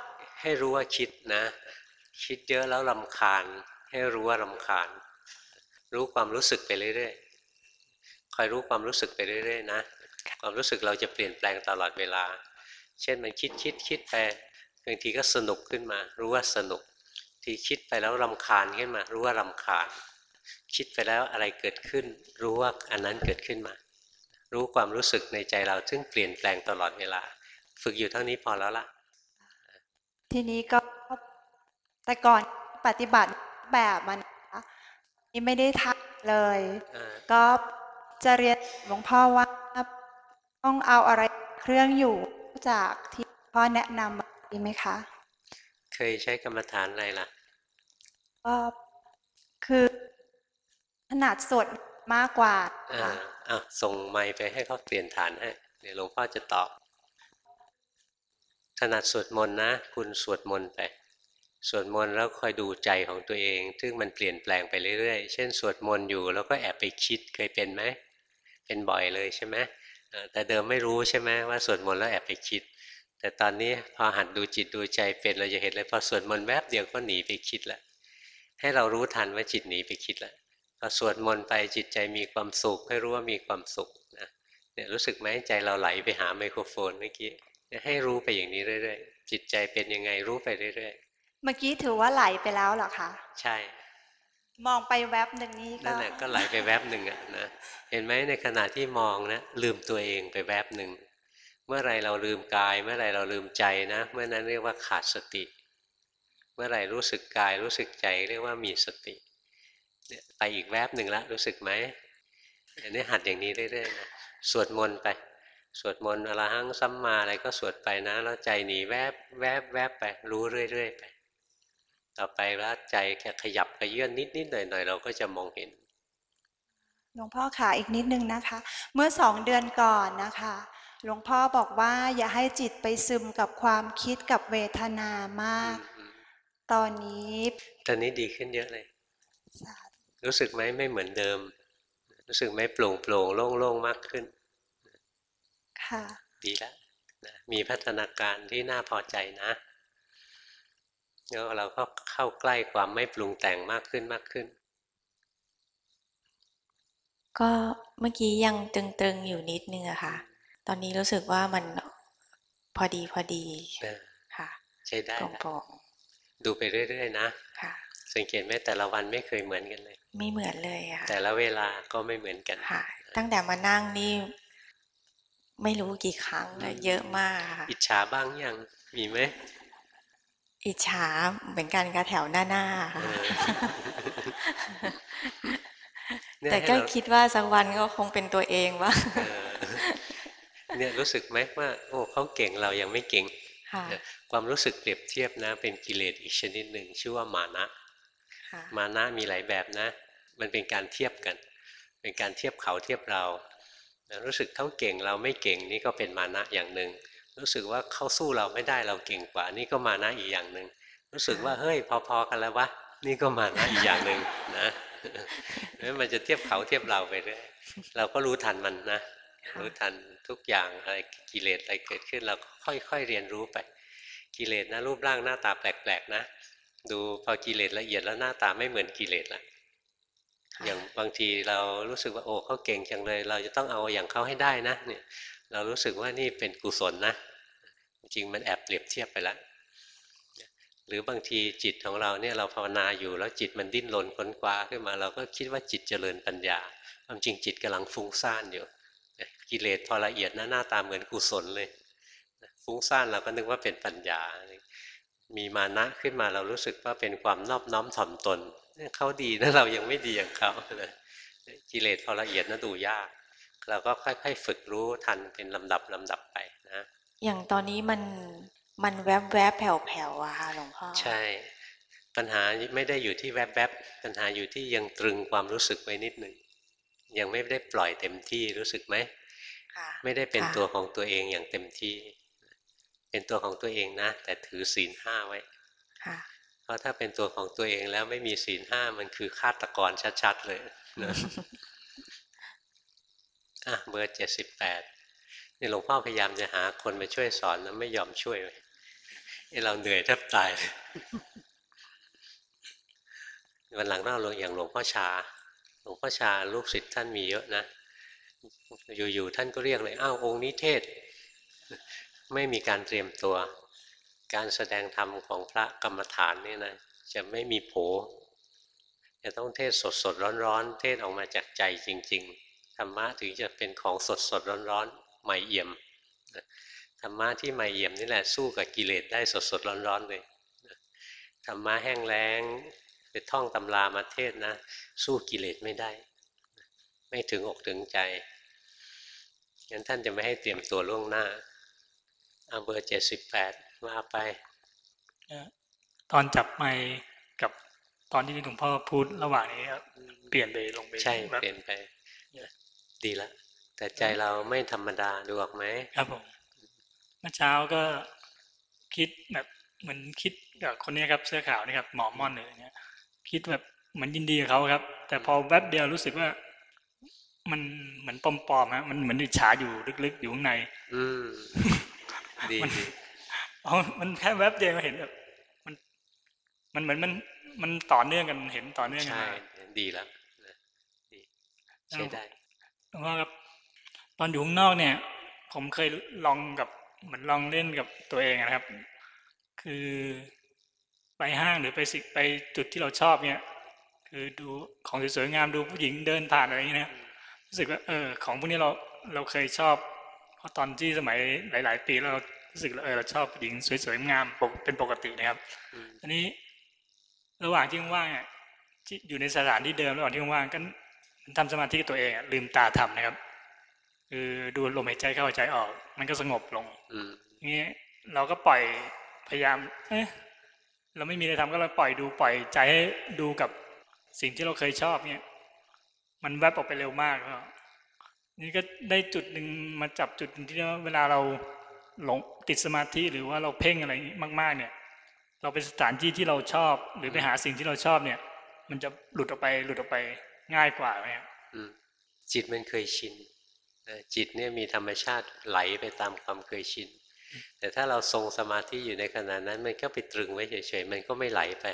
ให้รู้ว่าคิดนะ คิดเยอะแล้วรำคาญ ให้รู้ว่ารำคาญ รู้ความรู้สึกไปเรื่อยๆคอยรู้ความรู้สึกไปเรื่อยๆนะความรู้สึกเราจะเปลี่ยนแปลงตลอดเวลา เช่นมันคิดคิดคิดไปบางทีก็สนุกขึ้นมา รู้ว่าสนุก ทีคิดไปแล้วรำคาญขึ้นมา รู้ว่ารำคาญ คิดไปแล้วอะไรเกิดขึ้น รู้ว่าอันนั้นเกิดขึ้นมา รู้ความรู้สึกในใจเราซึ่งเปลี่ยนแปลงตลอดเวลา ฝึกอยู่เท่านี้พอแล้วล่ะ ทีนี้ก็แต่ก่อนปฏิบัติ แบบมันนะคะนี่ไม่ได้ทำเลยอ่าก็จะเรียนหลวงพ่อว่าต้องเอาอะไรเครื่องอยู่จากที่พ่อแนะนำมาดีไหมคะ เคยใช้กรรมฐานอะไรล่ะ ก็คือขนาดสวดมากกว่าอ่าอะส่งไมค์ไปให้เขาเปลี่ยนฐานให้เดี๋ยวหลวงพ่อจะตอบถนัดสวดมนต์นะ คุณสวดมนต์ไป สวดมนต์แล้วคอยดูใจของตัวเอง ซึ่งมันเปลี่ยนแปลงไปเรื่อยๆ เช่น สวดมนต์อยู่แล้วก็แอบไปคิดเคยเป็นไหม เป็นบ่อยเลยใช่ไหมแต่เดิมไม่รู้ใช่ไหมว่าสวดมนต์แล้วแอบไปคิด แต่ตอนนี้พอหัดดูจิตดูใจเป็นเราจะเห็นเลยพอสวดมนต์แวบเดียวก็หนีไปคิดละให้เรารู้ทันว่าจิตหนีไปคิดละพอสวดมนต์ไปจิตใจมีความสุขให้รู้ว่ามีความสุขนะเนี่ยรู้สึกไหมใจเราไหลไปหาไมโครโฟนเมื่อกี้ให้รู้ไปอย่างนี้เรื่อยๆจิตใจเป็นยังไงรู้ไปเรื่อย เมื่อกี้ถือว่าไหลไปแล้วเหรอคะๆใช่ มองไปแวบหนึ่งนี้ก็นั่นแหละก็ไหลไปแวบหนึ่งอะนะเห็นไหมในขณะที่มองนะลืมตัวเองไปแวบหนึ่งเมื่อไรเราลืมกาย เมื่อไรเราลืมใจนะ เมื่อนั้นเรียกว่าขาดสติ เมื่อไรรู้สึกกายรู้สึกใจเรียกว่ามีสติเนี่ยไปอีกแวบหนึ่งแล้วรู้สึกไหมอันนี้หัดอย่างนี้เรื่อยๆนะสวดมนต์ไป สวดมนต์อรหังสัมมาอะไรก็สวดไปนะ แล้วใจหนีแวบแวบแวบไป รู้เรื่อยๆไป ต่อไปแล้วใจแค่ขยับกระเยื่อนนิดๆหน่อยๆเราก็จะมองเห็นหลวงพ่อขาอีกนิดนึงนะคะ เมื่อสองเดือนก่อนนะคะหลวงพ่อบอกว่าอย่าให้จิตไปซึมกับความคิดกับเวทนามาก ตอนนี้ ตอนนี้ดีขึ้นเยอะเลย รู้สึกไหมไม่เหมือนเดิม รู้สึกไหมโปร่งโปร่งโล่งโล่งมากขึ้น ค่ะ ดีแล้วนะมีพัฒนาการที่น่าพอใจนะ แล้วเราก็เข้าใกล้ความไม่ปรุงแต่งมากขึ้นมากขึ้น ก็เมื่อกี้ยังตึงๆอยู่นิดนึงอะค่ะ ตอนนี้รู้สึกว่ามันพอดีพอดีเออค่ะ ใช้ได้โปแล้วร่งดูไปเรื่อยๆนะๆค่ะสังเกตไหมแต่ละวันไม่เคยเหมือนกันเลย ไม่เหมือนเลยอะแต่ละเวลาก็ไม่เหมือนกันค่ะ ตั้งแต่มานั่งนี่ไม่รู้กี่ครั้งเลยเยอะมากค่ะอิจฉาบ้างยังมีไหม อิจฉาเหมือนกันค่ะแถวหน้าๆค่ะเออเนี่ยแต่ให้ก็เราคิดว่าสักวันก็คงเป็นตัวเองว่าเออเนี่ยรู้สึกไหมว่า โอ้เขาเก่งเรายังไม่เก่งค่ะความรู้สึกเปรียบเทียบนะ เป็นกิเลสอีกชนิดหนึ่งชื่อว่ามานะค่ะมานะมีหลายแบบนะ มันเป็นการเทียบกัน เป็นการเทียบเขาเทียบเรา รู้สึกเขาเก่งเราไม่เก่งนี่ก็เป็นมานะอย่างหนึ่ง รู้สึกว่าเขาสู้เราไม่ได้เราเก่งกว่า นี่ก็มานะอีกอย่างหนึ่งรู้สึกว่าเฮ้ยพอๆกันแล้ววะนี่ก็มานะอีกอย่างหนึ่งนะแล้วมันจะเทียบเขาเทียบเราไปเรื่อยเราก็รู้ทันมันนะรู้ทันทุกอย่างอะไรกิเลสอะไรเกิดขึ้นเราก็ค่อยๆเรียนรู้ไป กิเลสนะรูปร่างหน้าตาแปลกๆนะ ดูพอกิเลสละเอียดแล้วหน้าตาไม่เหมือนกิเลสละอย่างบางทีเรารู้สึกว่าโอ้เขาเก่งจังเลย เราจะต้องเอาอย่างเขาให้ได้นะเนี่ย เรารู้สึกว่านี่เป็นกุศลนะ จริงมันแอบเปรียบเทียบไปแล้วหรือบางทีจิตของเราเนี่ยเราภาวนาอยู่แล้วจิตมันดิ้นรนค้นคว้าขึ้นมา เราก็คิดว่าจิตเจริญปัญญา ความจริงจิตกำลังฟุ้งซ่านอยู่กิเลสพอละเอียดนะหน้าตาเหมือนกุศลเลยฟุ้งซ่านเราก็นึกว่าเป็นปัญญา มีมานะขึ้นมาเรารู้สึกว่าเป็นความนอบน้อมถ่อมตนเขาดีนะเรายังไม่ดีอย่างเขานะกิเลสพอละเอียดนะดูยาก เราก็ค่อยๆ ฝึกรู้ทันเป็นลำดับลำดับไปนะ อย่างตอนนี้มันมันแวบแวบๆแผ่วแผ่วๆอะค่ะหลวงพ่อ ใช่ ปัญหาไม่ได้อยู่ที่แวบๆปัญหาอยู่ที่ยังตรึงความรู้สึกไว้นิดหนึ่งยังไม่ได้ปล่อยเต็มที่รู้สึกไหมค่ะไม่ได้เป็นค่ะตัวของตัวเองอย่างเต็มที่ เป็นตัวของตัวเองนะ แต่ถือศีลห้าไว้ค่ะเพราะถ้าเป็นตัวของตัวเองแล้วไม่มีศีลห้ามันคือฆาตกรชัดๆเลยนะ อะเบอร์เจ็ดสิบแปดนี่หลวงพ่อพยายามจะหาคนมาช่วยสอนนะไม่ยอมช่วยเลยไอเราเหนื่อยแทบตายเลยวันหลังเราลงอย่างหลวงพ่อชา หลวงพ่อชาลูกศิษย์ท่านมีเยอะนะ อยู่ๆท่านก็เรียกเลยอ้าวองค์นี้เทศ ไม่มีการเตรียมตัว การแสดงธรรมของพระกรรมฐานนี่นะจะไม่มีโผจะต้องเทศสดสดร้อนร้อนๆ เทศออกมาจากใจจริง ๆ ธรรมะถึงจะเป็นของสดสดร้อนร้อนๆใหม่เอี่ยมนะธรรมะที่ใหม่เอี่ยมนี่แหละสู้กับกิเลสได้สดสดร้อนร้อนๆเลยนะธรรมะแห้งแล้งไปท่องตำรามาเทศนะ สู้กิเลสไม่ได้ ไม่ถึงอกถึงใจงั้นท่านจะไม่ให้เตรียมตัวล่วงหน้าเอาเบอร์เจ็ดสิบแปดมาไป ตอนจับไมค์กับตอนที่หลวงพ่อพูดระหว่างนี้ครับเปลี่ยนไปลงไปใช่แบบเปลี่ยนไป ดีละแต่ใจเราไม่ธรรมดาดูออกไหมครับผมเมื่อเช้าก็คิดแบบเหมือนคิดกับคนนี้ครับเสื้อขาวนี่ครับหมอม่อนเลยเนี่ยคิดแบบเหมือนยินดีกับเขาครับ แต่พอแวบเดียวรู้สึกว่า มันเหมือนปลอมๆฮะมันเหมือนอิจฉาอยู่ลึกๆอยู่ข้างใน อืมดีมันดีอ๋อมันแค่แวบเดียวมาเห็นแบบมันมันเหมือนมันมันต่อเนื่องกันเห็นต่อเนื่องกันใช่มาดีแล้วนะดีใช้ได้ หลวงพ่อครับตอนอยู่ข้างนอกเนี่ย ผมเคยลองกับเหมือนลองเล่นกับตัวเองอะนะครับ คือไปห้างหรือไปสิไปจุดที่เราชอบเนี่ย คือดูของสวยๆงามดูผู้หญิงเดินผ่านอะไรอย่างเงี้ยนะรู้สึกว่าเออ ของพวกนี้เราเราเคยชอบ เพราะตอนที่สมัยหลาย ๆ ปีแล้วเรารู้สึกเออเราชอบผู้หญิงสวยๆงามปกเป็นปกตินะครับอันนี้ระหว่างที่ว่างๆอะที่อยู่ในสถานที่เดิมระหว่างที่ว่าง ๆก็ทำสมาธิกับตัวเองอะลืมตาทำนะครับ คือดูลมหายใจเข้าหายใจออก มันก็สงบลงอืมงี้เราก็ปล่อยพยายาม เอ๊ะเราไม่มีอะไรทำก็เราปล่อยดูปล่อยใจให้ดูกับสิ่งที่เราเคยชอบเนี่ย มันแวบออกไปเร็วมากแล้วนี่ก็ได้จุดหนึ่งมาจับจุดหนึ่งที่ว่าเวลาเราหลงติดสมาธิหรือว่าเราเพ่งอะไรมาก ๆ เนี่ย เราไปสถานที่ที่เราชอบ หรือไปหาสิ่งที่เราชอบเนี่ย มันจะหลุดออกไปหลุดออกไป ง่ายกว่าไหมครับอืมจิตมันเคยชินนะจิตเนี่ยมีธรรมชาติไหลไปตามความเคยชิน แต่ถ้าเราทรงสมาธิอยู่ในขณะนั้น มันก็ไปตรึงไว้เฉยๆมันก็ไม่ไหลไป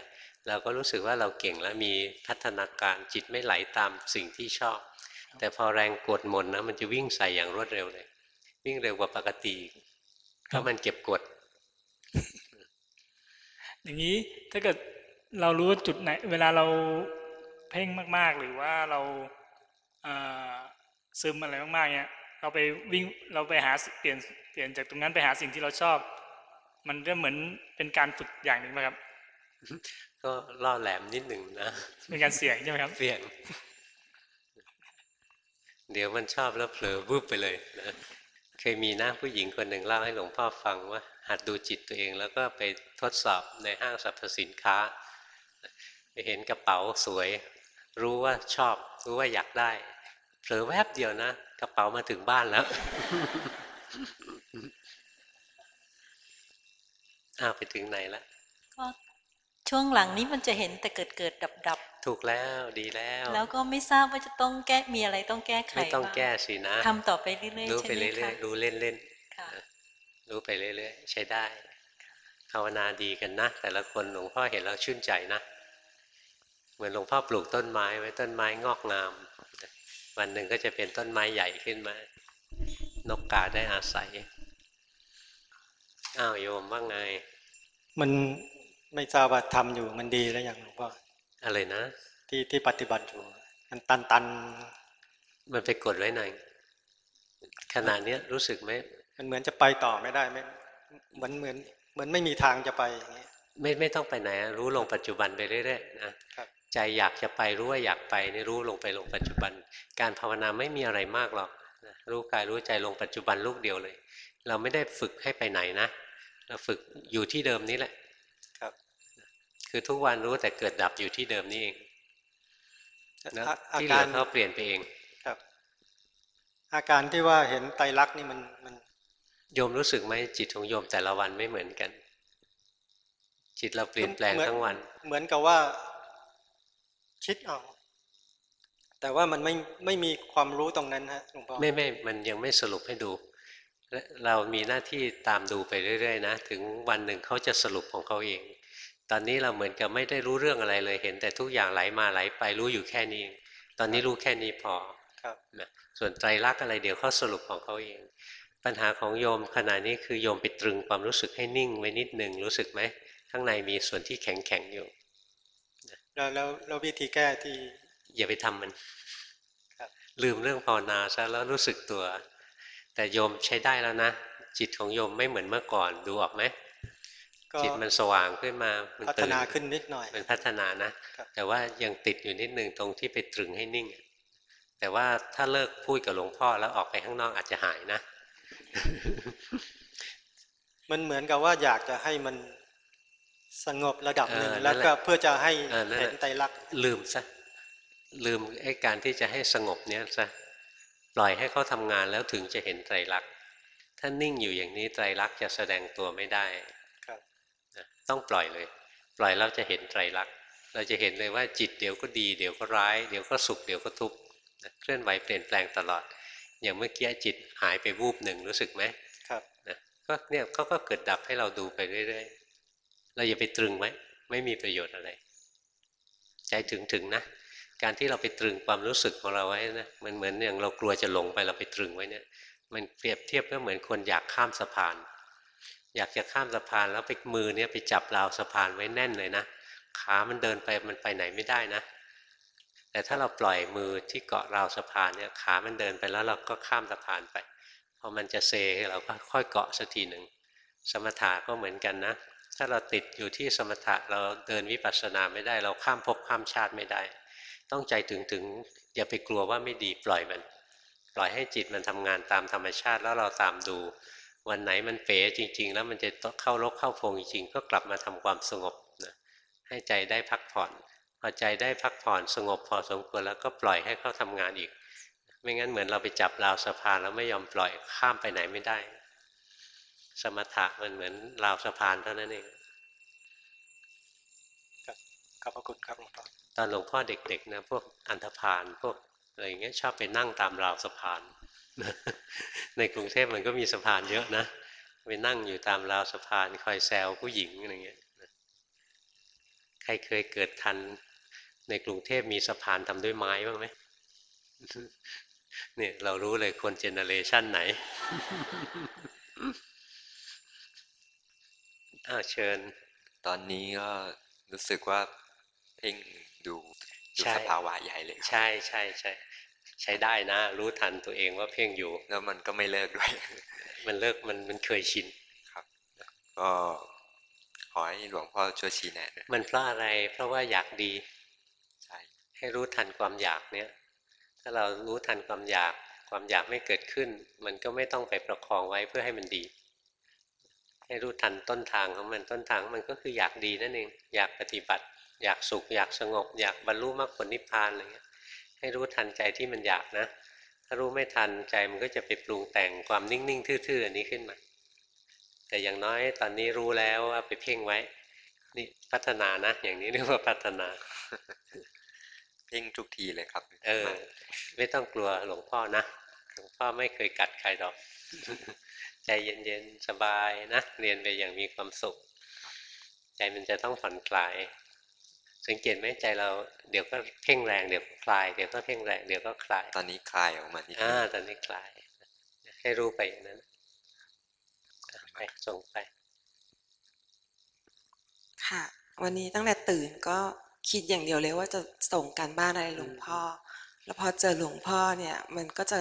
เราก็รู้สึกว่าเราเก่งแล้วมีพัฒนาการจิตไม่ไหลตามสิ่งที่ชอบ แต่พอแรงกดมนนะมันจะวิ่งใส่อย่างรวดเร็วเลย วิ่งเร็วกว่าปกติอีกเพราะมันเก็บกด อย่างนี้ถ้าเกิดเรารู้ว่าจุดไหน เวลาเรา เพ่งมาก ๆ หรือว่าเราเอ่อซึมอะไรมากๆเนี่ยเราไปวิ่งเราไปหาเปลี่ยนเปลี่ยนจากตรงนั้นไปหาสิ่งที่เราชอบ มันก็เหมือนเป็นการฝึกอย่างหนึ่งไหมครับ ก็ล่อแหลมนิดหนึ่งนะเป็นการเสี่ยงใช่ไหมครับเสี่ยง เดี๋ยวมันชอบแล้วเผลอวืบไปเลยนะเคยมีหน้าผู้หญิงคนหนึ่งเล่าให้หลวงพ่อฟังว่า หัดดูจิตตัวเอง แล้วก็ไปทดสอบในห้างสรรพสินค้าไปเห็นกระเป๋าสวย รู้ว่าชอบ รู้ว่าอยากได้เผลอแวบเดียวนะกระเป๋ามาถึงบ้านแล้วอ้าวไปถึงไหนละก็ช่วงหลังนี้มันจะเห็นแต่เกิดเกิดดับดับถูกแล้วดีแล้วๆแล้วก็ไม่ทราบว่าจะต้องแก้มีอะไรต้องแก้ไขไม่ต้องบ้าแก้สินะทำต่อไปเรื่อยๆรู้ใช่ไปไหมเรื่อคะยๆรู้เล่นเล่นค่ะรู้ไปเรื่อยๆใช้ได้ภาวนาดีกันนะ แต่ละคนหลวงพ่อเห็นแล้วชื่นใจนะ เหมือนหลวงพ่อปลูกต้นไม้ไว้ต้นไม้งอกงาม วันหนึ่งก็จะเป็นต้นไม้ใหญ่ขึ้นมา นกกาได้อาศัย อ้าวโยมว่าไง มันไม่ทราบว่าทำอยู่มันดีแล้วอย่างหลวงพ่ออะไรนะ ที่ที่ปฏิบัติอยู่ มันตันตัน มันไปกดไว้หน่อยขณะเนี้ยรู้สึกไหมมันเหมือนจะไปต่อไม่ได้ไม่เหมือนเหมือนเหมือนไม่มีทางจะไปอย่างเงี้ยไม่ไม่ต้องไปไหนอะรู้ลงปัจจุบันไปเรื่อยๆนะครับ ใจอยากจะไปรู้ว่าอยากไปนี่รู้ลงไปลงปัจจุบัน การภาวนาไม่มีอะไรมากหรอกนะรู้กายรู้ใจลงปัจจุบันลูกเดียวเลย เราไม่ได้ฝึกให้ไปไหนนะ เราฝึกอยู่ที่เดิมนี้แหละครับ คือทุกวันรู้แต่เกิดดับอยู่ที่เดิมนี่เองนะอาอาที่เหลืกาอรเขาเปลี่ยนไปเองครับ อาการที่ว่าเห็นไตรลักษณ์นี่มันมันโยมรู้สึกไหมจิตของโยมแต่ละวันไม่เหมือนกัน จิตเราเปลี่ยนแปลงหมือทั้งวัน เหมือนกับว่า คิดเอาแต่ว่ามันไม่ไม่มีความรู้ตรงนั้นฮะหลวงพ่อไม่ไม่มันยังไม่สรุปให้ดูและเรามีหน้าที่ตามดูไปเรื่อยๆนะ ถึงวันหนึ่งเขาจะสรุปของเขาเอง ตอนนี้เราเหมือนกับไม่ได้รู้เรื่องอะไรเลยเห็น แต่ทุกอย่างไหลมาไหลไปรู้อยู่แค่นี้เองตอนนี้รู้แค่นี้พอครับนะส่วนไตรลักษณ์อะไรเดี๋ยวเขาสรุปของเขาเอง ปัญหาของโยมขณะนี้คือโยมไปตรึงความรู้สึกให้นิ่งไว้นิดหนึ่งรู้สึกไหมข้างในมีส่วนที่แข็งแข็งๆอยู่ แล้วแล้วแล้ววิธีแก้ที่ อย่าไปทำมันครับลืมเรื่องภาวนาซะแล้วรู้สึกตัว แต่โยมใช้ได้แล้วนะ จิตของโยมไม่เหมือนเมื่อก่อนดูออกไหมก็จิตมันสว่างขึ้นมา มันพัฒตื่นนาขึ้นนิดหน่อย มันพัฒนานะครับแต่ว่ายังติดอยู่นิดนึงตรงที่ไปตรึงให้นิ่งอะแต่ว่าถ้าเลิกพูดกับหลวงพ่อแล้วออกไปข้างนอกอาจจะหายนะ มันเหมือนกับว่าอยากจะให้มัน สงบระดับหนึ่งเออนั่แล้วนแหละก็เพื่อจะให้เออนั่นแหละเห็นไตรลักษณ์ลืมซะลืมไอ้การที่จะให้สงบเนี้ยซะปล่อยให้เขาทำงานแล้วถึงจะเห็นไตรลักษณ์ถ้านิ่งอยู่อย่างนี้ไตรลักษณ์จะแสดงตัวไม่ได้ครับนะต้องปล่อยเลย ปล่อยแล้วจะเห็นไตรลักษณ์เราจะเห็นเลยว่าจิตเดี๋ยวก็ดีเดี๋ยวก็ร้ายเดี๋ยวก็สุขเดี๋ยวก็ทุกข์นะเคลื่อนไหวเปลี่ยนแปลงตลอด อย่างเมื่อกี้จิตหายไปวูบหนึ่งรู้สึกไหมครับนะก็เนี่ยเขาก็เกิดดับให้เราดูไปเรื่อยๆ เราอย่าไปตรึงไว้ไม่มีประโยชน์อะไร ใจถึงถึงนะการที่เราไปตรึงความรู้สึกของเราไว้นะมันเหมือนอย่างเรากลัวจะหลงไปเราไปตรึงไว้เนี่ย มันเปรียบเทียบก็เหมือนคนอยากข้ามสะพาน อยากจะข้ามสะพานแล้วไปมือเนี่ยไปจับราวสะพานไว้แน่นเลยนะขามันเดินไปมันไปไหนไม่ได้นะ แต่ถ้าเราปล่อยมือที่เกาะราวสะพานเนี่ยขามันเดินไปแล้วเราก็ข้ามสะพานไปพอมันจะเซเราก็ค่อยเกาะสักทีหนึ่งสมถะก็เหมือนกันนะ ถ้าเราติดอยู่ที่สมถะเราเดินวิปัสสนาไม่ได้ เราข้ามภพข้ามชาติไม่ได้ ต้องใจถึงถึงอย่าไปกลัวว่าไม่ดีปล่อยมัน ปล่อยให้จิตมันทำงานตามธรรมชาติแล้วเราตามดู วันไหนมันเป๋จริง ๆ แล้วมันจะเข้ารกเข้าพงจริงๆก็กลับมาทำความสงบนะให้ใจได้พักผ่อนพอใจได้พักผ่อนสงบพอสมควรแล้วก็ปล่อยให้เขาทำงานอีก ไม่งั้นเหมือนเราไปจับราวสะพานแล้วไม่ยอมปล่อยข้ามไปไหนไม่ได้ สมถะมันเหมือนราวสะพานเท่านั้นเองขอบพระคุณครับหลวงพ่อตอนหลวงพ่อเด็กๆนะพวกอันธพาลพวกอะไรอย่างเงี้ยชอบไปนั่งตามราวสะพาน ในกรุงเทพมันก็มีสะพานเยอะนะไปนั่งอยู่ตามราวสะพานคอยแซวผู้หญิงอะไรเงี้ยใครเคยเกิดทันในกรุงเทพมีสะพานทำด้วยไม้บ้างไหมเนี่ยเรารู้เลยคนเจเนเรชันไหน อ้าวเชิญ ตอนนี้ก็รู้สึกว่าเพ่งดูดูใช่สภาวะใหญ่เลยครับใช่ใช่ใช่ใช้ได้นะ รู้ทันตัวเองว่าเพ่งอยู่ แล้วมันก็ไม่เลิกด้วย มันเลิกมันมันเคยชินครับ ก็ขอให้หลวงพ่อช่วยชี้แนะด้วยมันเพราะอะไรเพราะว่าอยากดีใช่ให้รู้ทันความอยากเนี่ยถ้าเรารู้ทันความอยาก ความอยากไม่เกิดขึ้น มันก็ไม่ต้องไปประคองไว้เพื่อให้มันดี ให้รู้ทันต้นทางของมันต้นทางของมันก็คืออยากดีนั่นเอง อยากปฏิบัติ อยากสุข อยากสงบ อยากบรรลุมรรคผลนิพพานอะไรเงี้ยให้รู้ทันใจที่มันอยากนะ ถ้ารู้ไม่ทันใจมันก็จะไปปรุงแต่งความนิ่ง ๆ ทื่อๆอันนี้ขึ้นมา แต่อย่างน้อยตอนนี้รู้แล้วว่าไปเพ่งไว้ นี่พัฒนานะ อย่างนี้เรียกว่าพัฒนาเพ่งทุกทีเลยครับ เออ ไม่ต้องกลัวหลวงพ่อนะหลวงพ่อไม่เคยกัดใครหรอก ใจเย็นๆ สบายนะเรียนไปอย่างมีความสุข ใจมันจะต้องผ่อนคลาย สังเกตไหมใจเราเดี๋ยวก็เพ่งแรงเดี๋ยวก็คลายเดี๋ยวก็เพ่งแรงเดี๋ยวก็คลาย ตอนนี้คลายออกมานิดนึอ่างตอนนี้คลาย ให้รู้ไปอย่างนั้นอะไปส่งไป ค่ะ วันนี้ตั้งแต่ตื่นก็คิดอย่างเดียวเลยว่าจะส่งการบ้านอะไรหลวงพ่อ แล้วพอเจอหลวงพ่อเนี่ย มันก็จะ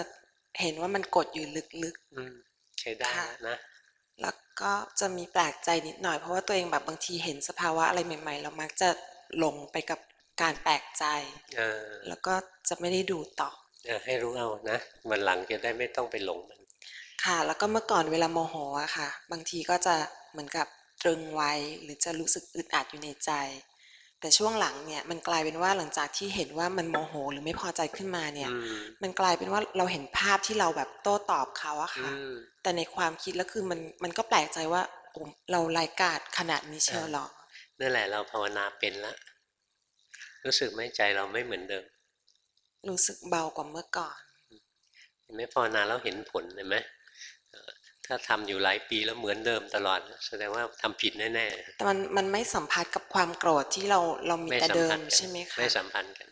เห็นว่ามันกดอยู่ลึกอืม ใช้ได้นะๆแล้วก็จะมีแปลกใจนิดหน่อยเพราะว่าตัวเองแบบบางทีเห็นสภาวะอะไรใหม่ ๆ เรามักจะหลงไปกับการแปลกใจเออแล้วก็จะไม่ได้ดูต่อเออให้รู้เอานะวันหลังจะได้ไม่ต้องไปหลงมัน ค่ะ แล้วก็เมื่อก่อนเวลาโมโหอะค่ะ บางทีก็จะเหมือนกับตรึงไว้หรือจะรู้สึกอึดอัดอยู่ในใจ แต่ช่วงหลังเนี่ยมันกลายเป็นว่าหลังจากที่เห็นว่ามันโมโห หรือไม่พอใจขึ้นมาเนี่ยอืมมันกลายเป็นว่าเราเห็นภาพที่เราแบบโต้ตอบเขาอะค่ะอืมแต่ในความคิดแล้วคือมันมันก็แปลกใจว่าโอ้เราไร้ายกาดขนาดนี้เชียวหรอนั่นแหละเราภาวนาเป็นแล้วรู้สึกไหมใจเราไม่เหมือนเดิม รู้สึกเบากว่าเมื่อก่อนเห็นไหมภาวนาแล้วเห็นผลเห็นไหมเอ่อ ถ้าทำอยู่หลายปีแล้วเหมือนเดิมตลอด แสดงว่าทำผิดแน่แต่มันมันไม่สัมพัทธ์กับความโกรธที่เราเราๆมีไม่แต่สัมเดิพัมนธ์กันใช่ไหมคะไม่สัมพันธ์กัน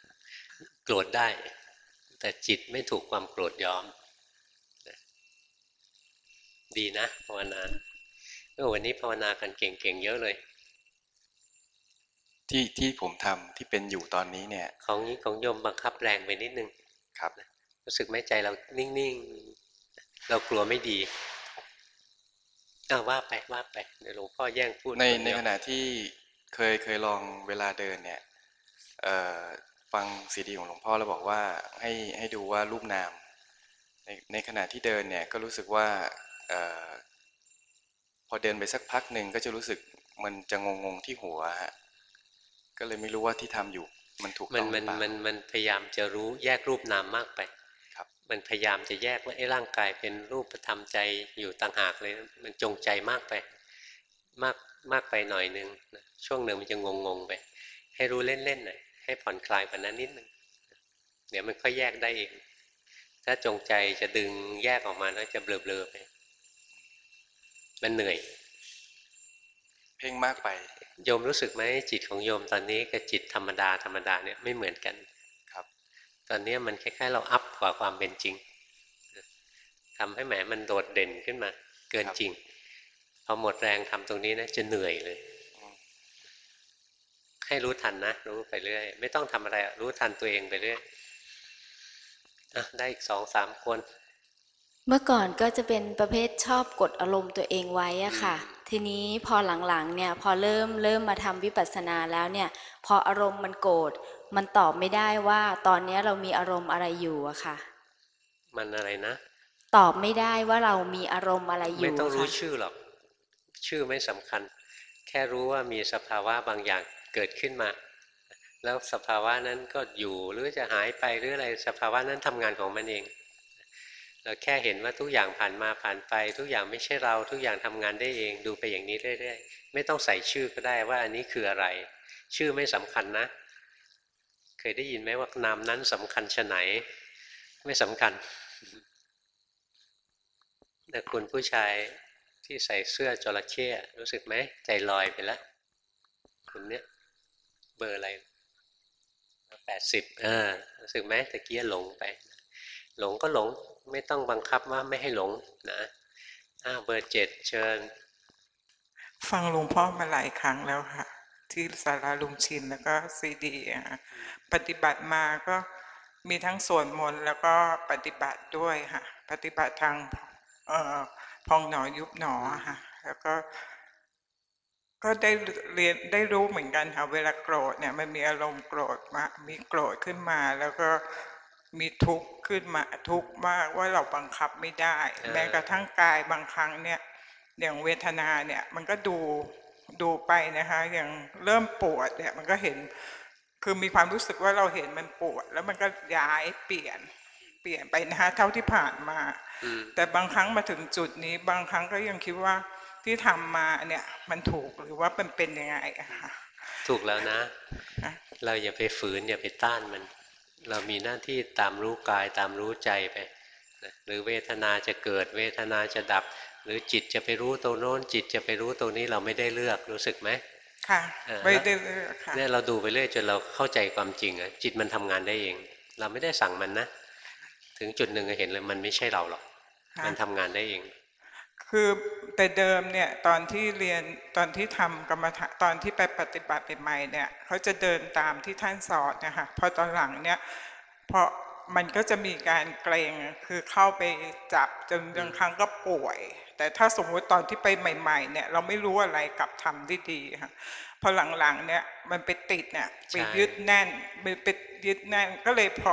โกรธได้ แต่จิตไม่ถูกความโกรธยอม ดีนะภาวนาเออวันนี้ภาวนากันเก่งๆเยอะเลย ที่ที่ผมทำที่เป็นอยู่ตอนนี้เนี่ย ของนี้ของโยมบังคับแรงไปนิดนึงครับ รู้สึกไหมใจเรานิ่งๆ เรากลัวไม่ดี อ้าวว่าไปว่าไปเดี๋ยวหลวงพ่อแย่งพูดในคในเดียวขณะที่เคยเคยลองเวลาเดินเนี่ยเอ่อฟังซีดีของหลวงพ่อแล้วบอกว่าให้ให้ดูว่ารูปนาม ในในขณะที่เดินเนี่ยก็รู้สึกว่าเอ่อพอเดินไปสักพักหนึ่งก็จะรู้สึกมันจะงงงๆที่หัวฮะก็เลยไม่รู้ว่าที่ทำอยู่มันถูกมันต้องหมัรืนอเปล่ามันมันพยายามจะรู้แยกรูปนามมากไปครับ มันพยายามจะแยกว่าไอ้ร่างกายเป็นรูปธรรมใจอยู่ต่างหากเลย มันจงใจมากไป มากมากไปหน่อยนึงนะช่วงหนึ่งมันจะงงงๆไป ให้รู้เล่นๆหน่อยให้ผ่อนคลายกว่านั้นนิดนึงเดี๋ยวมันค่อยแยกได้เอง ถ้าจงใจจะดึงแยกออกมาแล้วจะเบลอๆไป มันเหนื่อย เพ่งมากไปโยมรู้สึกไหมจิตของโยมตอนนี้กับจิตธรรมดาธรรมดาเนี่ยไม่เหมือนกันครับ ตอนนี้มันคล้ายๆ เราอัพกว่าความเป็นจริงทำให้แหมมันโดดเด่นขึ้นมา เกินจริงพอหมดแรงทำตรงนี้นะจะเหนื่อยเลย ให้รู้ทันนะ รู้ไปเรื่อย ไม่ต้องทำอะไรอะรู้ทันตัวเองไปเรื่อยอะได้อีกสองสามคน เมื่อก่อนก็จะเป็นประเภทชอบกดอารมณ์ตัวเองไว้อะค่ะ ทีนี้พอหลังๆเนี่ย พอเริ่มเริ่มมาทำวิปัสสนาแล้วเนี่ย พออารมณ์มันโกรธ มันตอบไม่ได้ว่าตอนเนี้ยเรามีอารมณ์อะไรอยู่อะค่ะ มันอะไรนะ ตอบไม่ได้ว่าเรามีอารมณ์อะไรอไม่ยู่ต้องรู้ค่ะชื่อหรอก ชื่อไม่สำคัญ แค่รู้ว่ามีสภาวะบางอย่างเกิดขึ้นมา แล้วสภาวะนั้นก็อยู่หรือจะหายไปหรืออะไรสภาวะนั้นทำงานของมันเองเราแค่เห็นว่าทุกอย่างผ่านมาผ่านไป ทุกอย่างไม่ใช่เราทุกอย่างทำงานได้เองดูไปอย่างนี้เรื่อยๆไม่ต้องใส่ชื่อก็ได้ว่าอันนี้คืออะไร ชื่อไม่สำคัญนะเค ยได้ยินไหมว่านามนั้นสำคัญชะไหน ไม่สำคัญแต่คุณผู้ชายที่ใส่เสื้อจระเข้รู้สึกไหมใจลอยไปแล้วคุณเนี้ยเบอร์อะไรแปดสิบเออรู้สึกไหมตะเกียหลงไป หลงก็หลงไม่ต้องบังคับว่าไม่ให้หลงนะอ้าเบอร์เจ็ดเชิญ ฟังหลวงพ่อมาหลายครั้งแล้วค่ะ ที่สาราลุงชินแล้วก็ซีดีอะค่ะ ปฏิบัติมาก็มีทั้งสวดมนต์แล้วก็ปฏิบัติด้วยค่ะ ปฏิบัติทางเอ่อพองหนอยุบหนออะค่ะแล้วก็ ก็ได้เรียนได้รู้เหมือนกันค่ะเวลาโกรธเนี่ยมันมีอารมณ์โกรธมามีโกรธขึ้นมา แล้วก็มีทุกข์ขึ้นมาทุกข์มากว่าเราบังคับไม่ได้อ่าแม้กระทั่งกายบางครั้งเนี่ยอย่างเวทนาเนี่ยมันก็ดูดูไปนะคะอย่างเริ่มปวดเนี่ยมันก็เห็น คือมีความรู้สึกว่าเราเห็นมันปวด แล้วมันก็ย้ายเปลี่ยนเปลี่ยนไปนะคะเท่าที่ผ่านมาอืมแต่บางครั้งมาถึงจุดนี้ บางครั้งก็ยังคิดว่าที่ทำมาเนี่ยมันถูกหรือว่ามันเป็นยังไงอะค่ะถูกแล้วนะ เราอย่าไปฝืนอย่าไปต้านมัน เรามีหน้าที่ตามรู้กายตามรู้ใจไปนะหรือเวทนาจะเกิดเวทนาจะดับ หรือจิตจะไปรู้ตรงโน้นจิตจะไปรู้ตรงนี้เราไม่ได้เลือกรู้สึกไหม ค่ะเออไม่ได้เลือกค่ะเนี่ยเราดูไปเรื่อยจนเราเข้าใจความจริงอะจิตมันทำงานได้เอง เราไม่ได้สั่งมันนะ ถึงจุดหนึ่งก็เห็นเลยมันไม่ใช่เราหรอกค่ะมันทำงานได้เอง คือแต่เดิมเนี่ยตอนที่เรียนตอนที่ทำกรรมฐานตอนที่ไปปฏิบัติใหม่ๆเนี่ยเขาจะเดินตามที่ท่านสอนนะคะพอตอนหลังเนี่ยพอมันก็จะมีการเกรงคือเข้าไปจับจนบางครั้งก็ป่วย แต่ถ้าสมมุติตอนที่ไปใหม่ๆเนี่ยเราไม่รู้อะไรกลับทำได้ดีค่ะพอหลังๆเนี่ยมันไปติดเนี่ยไปใช่ยึดแน่นไปไปยึดแน่นก็เลยพอ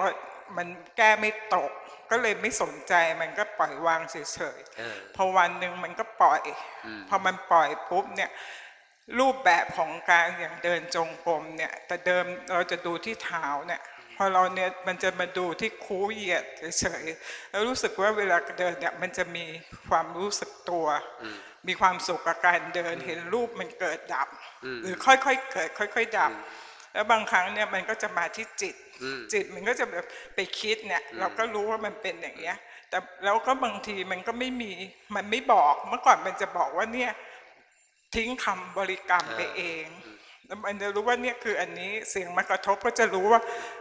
มันแก้ไม่ตก ก็เลยไม่สนใจมันก็ปล่อยวางเฉยๆเออพอวันหนึ่งมันก็ปล่อยอืมพอมันปล่อยปุ๊บเนี่ยรูปแบบของการอย่างเดินจงกรมเนี่ยแต่เดิมเราจะดูที่เท้าเนี่ย พอเราเนี่ยมันจะมาดูที่คูเหยียดเฉยๆแล้วรู้สึกว่าเวลาเดินเนี่ยมันจะมีความรู้สึกตัวอืมมีความสุขกับการเดินเห็นรูปมันเกิดดับอืมหรือค่อยๆเกิด ค่อย ๆ ดับ แล้วบางครั้งเนี่ยมันก็จะมาที่จิตอืมจิตมันก็จะแบบไปคิดเนี่ยเราก็รู้ว่ามันเป็นอย่างเงี้ย แต่แล้วก็บางทีมันก็ไม่มีมันไม่บอกเมื่อก่อนมันจะบอกว่าเนี่ยทิ้งคำบริกรรมไปเอง แล้วมันจะรู้ว่าเนี่ยคืออันนี้เสียงมากระทบก็จะรู้ว่า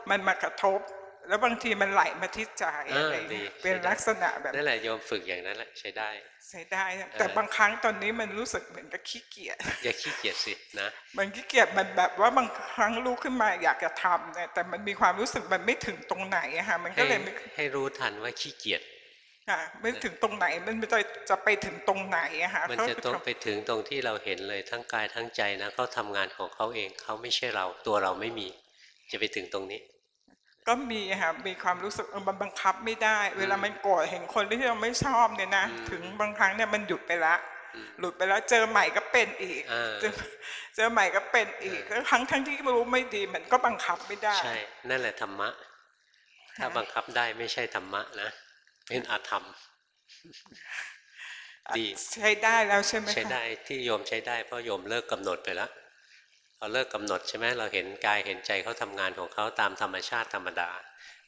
มันมากระทบ แล้วบางทีมันไหลมาที่ใจอ่าอะไรดีเงี้ยเป็นใช้ได้ลักษณะแบบนั่นแหละโยมฝึกอย่างนั้นแหละใช้ได้ ใช้ได้นะเออแต่บางครั้งตอนนี้มันรู้สึกเหมือนกับขี้เกียจอย่าขี้เกียจสินะมันขี้เกียจมันแบบว่าบางครั้งรู้ขึ้นมาอยากจะทำเนี่ยแต่มันมีความรู้สึกมันไม่ถึงตรงไหนอะค่ะมันก็ให้เลยไม่ให้รู้ทันว่าขี้เกียจ ค่ะไม่ถึงตรงไหนมันจะจะไปถึงตรงไหนอะค่ะมันเขาจะต้องไปถึงตรงที่เราเห็นเลยทั้งกายทั้งใจนะเขาทำงานของเขาเองเขาไม่ใช่เราตัวเราไม่มี จะไปถึงตรงนี้ ก็มีอะค่ะมีความรู้สึกเออมันบังคับไม่ได้ เวลามันโกรธเห็นคนที่เราไม่ชอบเนี่ยนะถึงบางครั้งเนี่ยมันหยุดไปละหลุดไปแล้วเจอใหม่ก็เป็นอีกอ่าเจอเจอใหม่ก็เป็นอีกแล้วทั้งทั้งที่รู้ไม่ดีมันก็บังคับไม่ได้ ใช่ นั่นแหละธรรมะ ถ้าบังคับได้ไม่ใช่ธรรมะนะ เป็นอาธรรม ดีใช้ได้แล้วใช่ไหมคะใช้ได้ที่โยมใช้ได้เพราะโยมเลิกกำหนดไปแล้วพอเลิกกำหนดใช่ไหมเราเห็นกายเห็นใจเขาทำงานของเขาตามธรรมชาติธรรมดา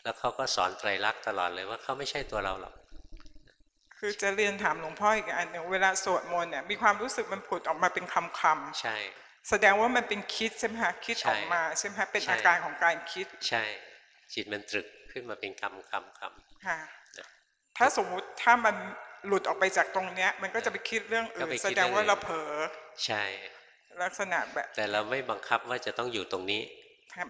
แล้วเขาก็สอนไตรลักษณ์ตลอดเลยว่าเขาไม่ใช่ตัวเราหรอกคคือจะเรียนถามหลวงพ่ออีกอันหนึ่งเวลาสวดมนต์เนี่ยมีความรู้สึกมันผุดออกมาเป็นคำคำใช่ แสดงว่ามันเป็นคิดใช่ไหมฮะคิดใช่ออกมาใช่ไหมฮะเป็นใช่อาการของการคิด ใช่ จิตมันตรึกขึ้นมาเป็นคำคำคค่ะ ถ้าสมมุติถ้ามันหลุดออกไปจากตรงเนี้ย มันก็จะไปคิดเรื่องก็อื่นไปคิดแสดงว่าเรื่องอื่นเราเผลอำใช่ลักษณะแบบ แต่เราไม่บังคับว่าจะต้องอยู่ตรงนี้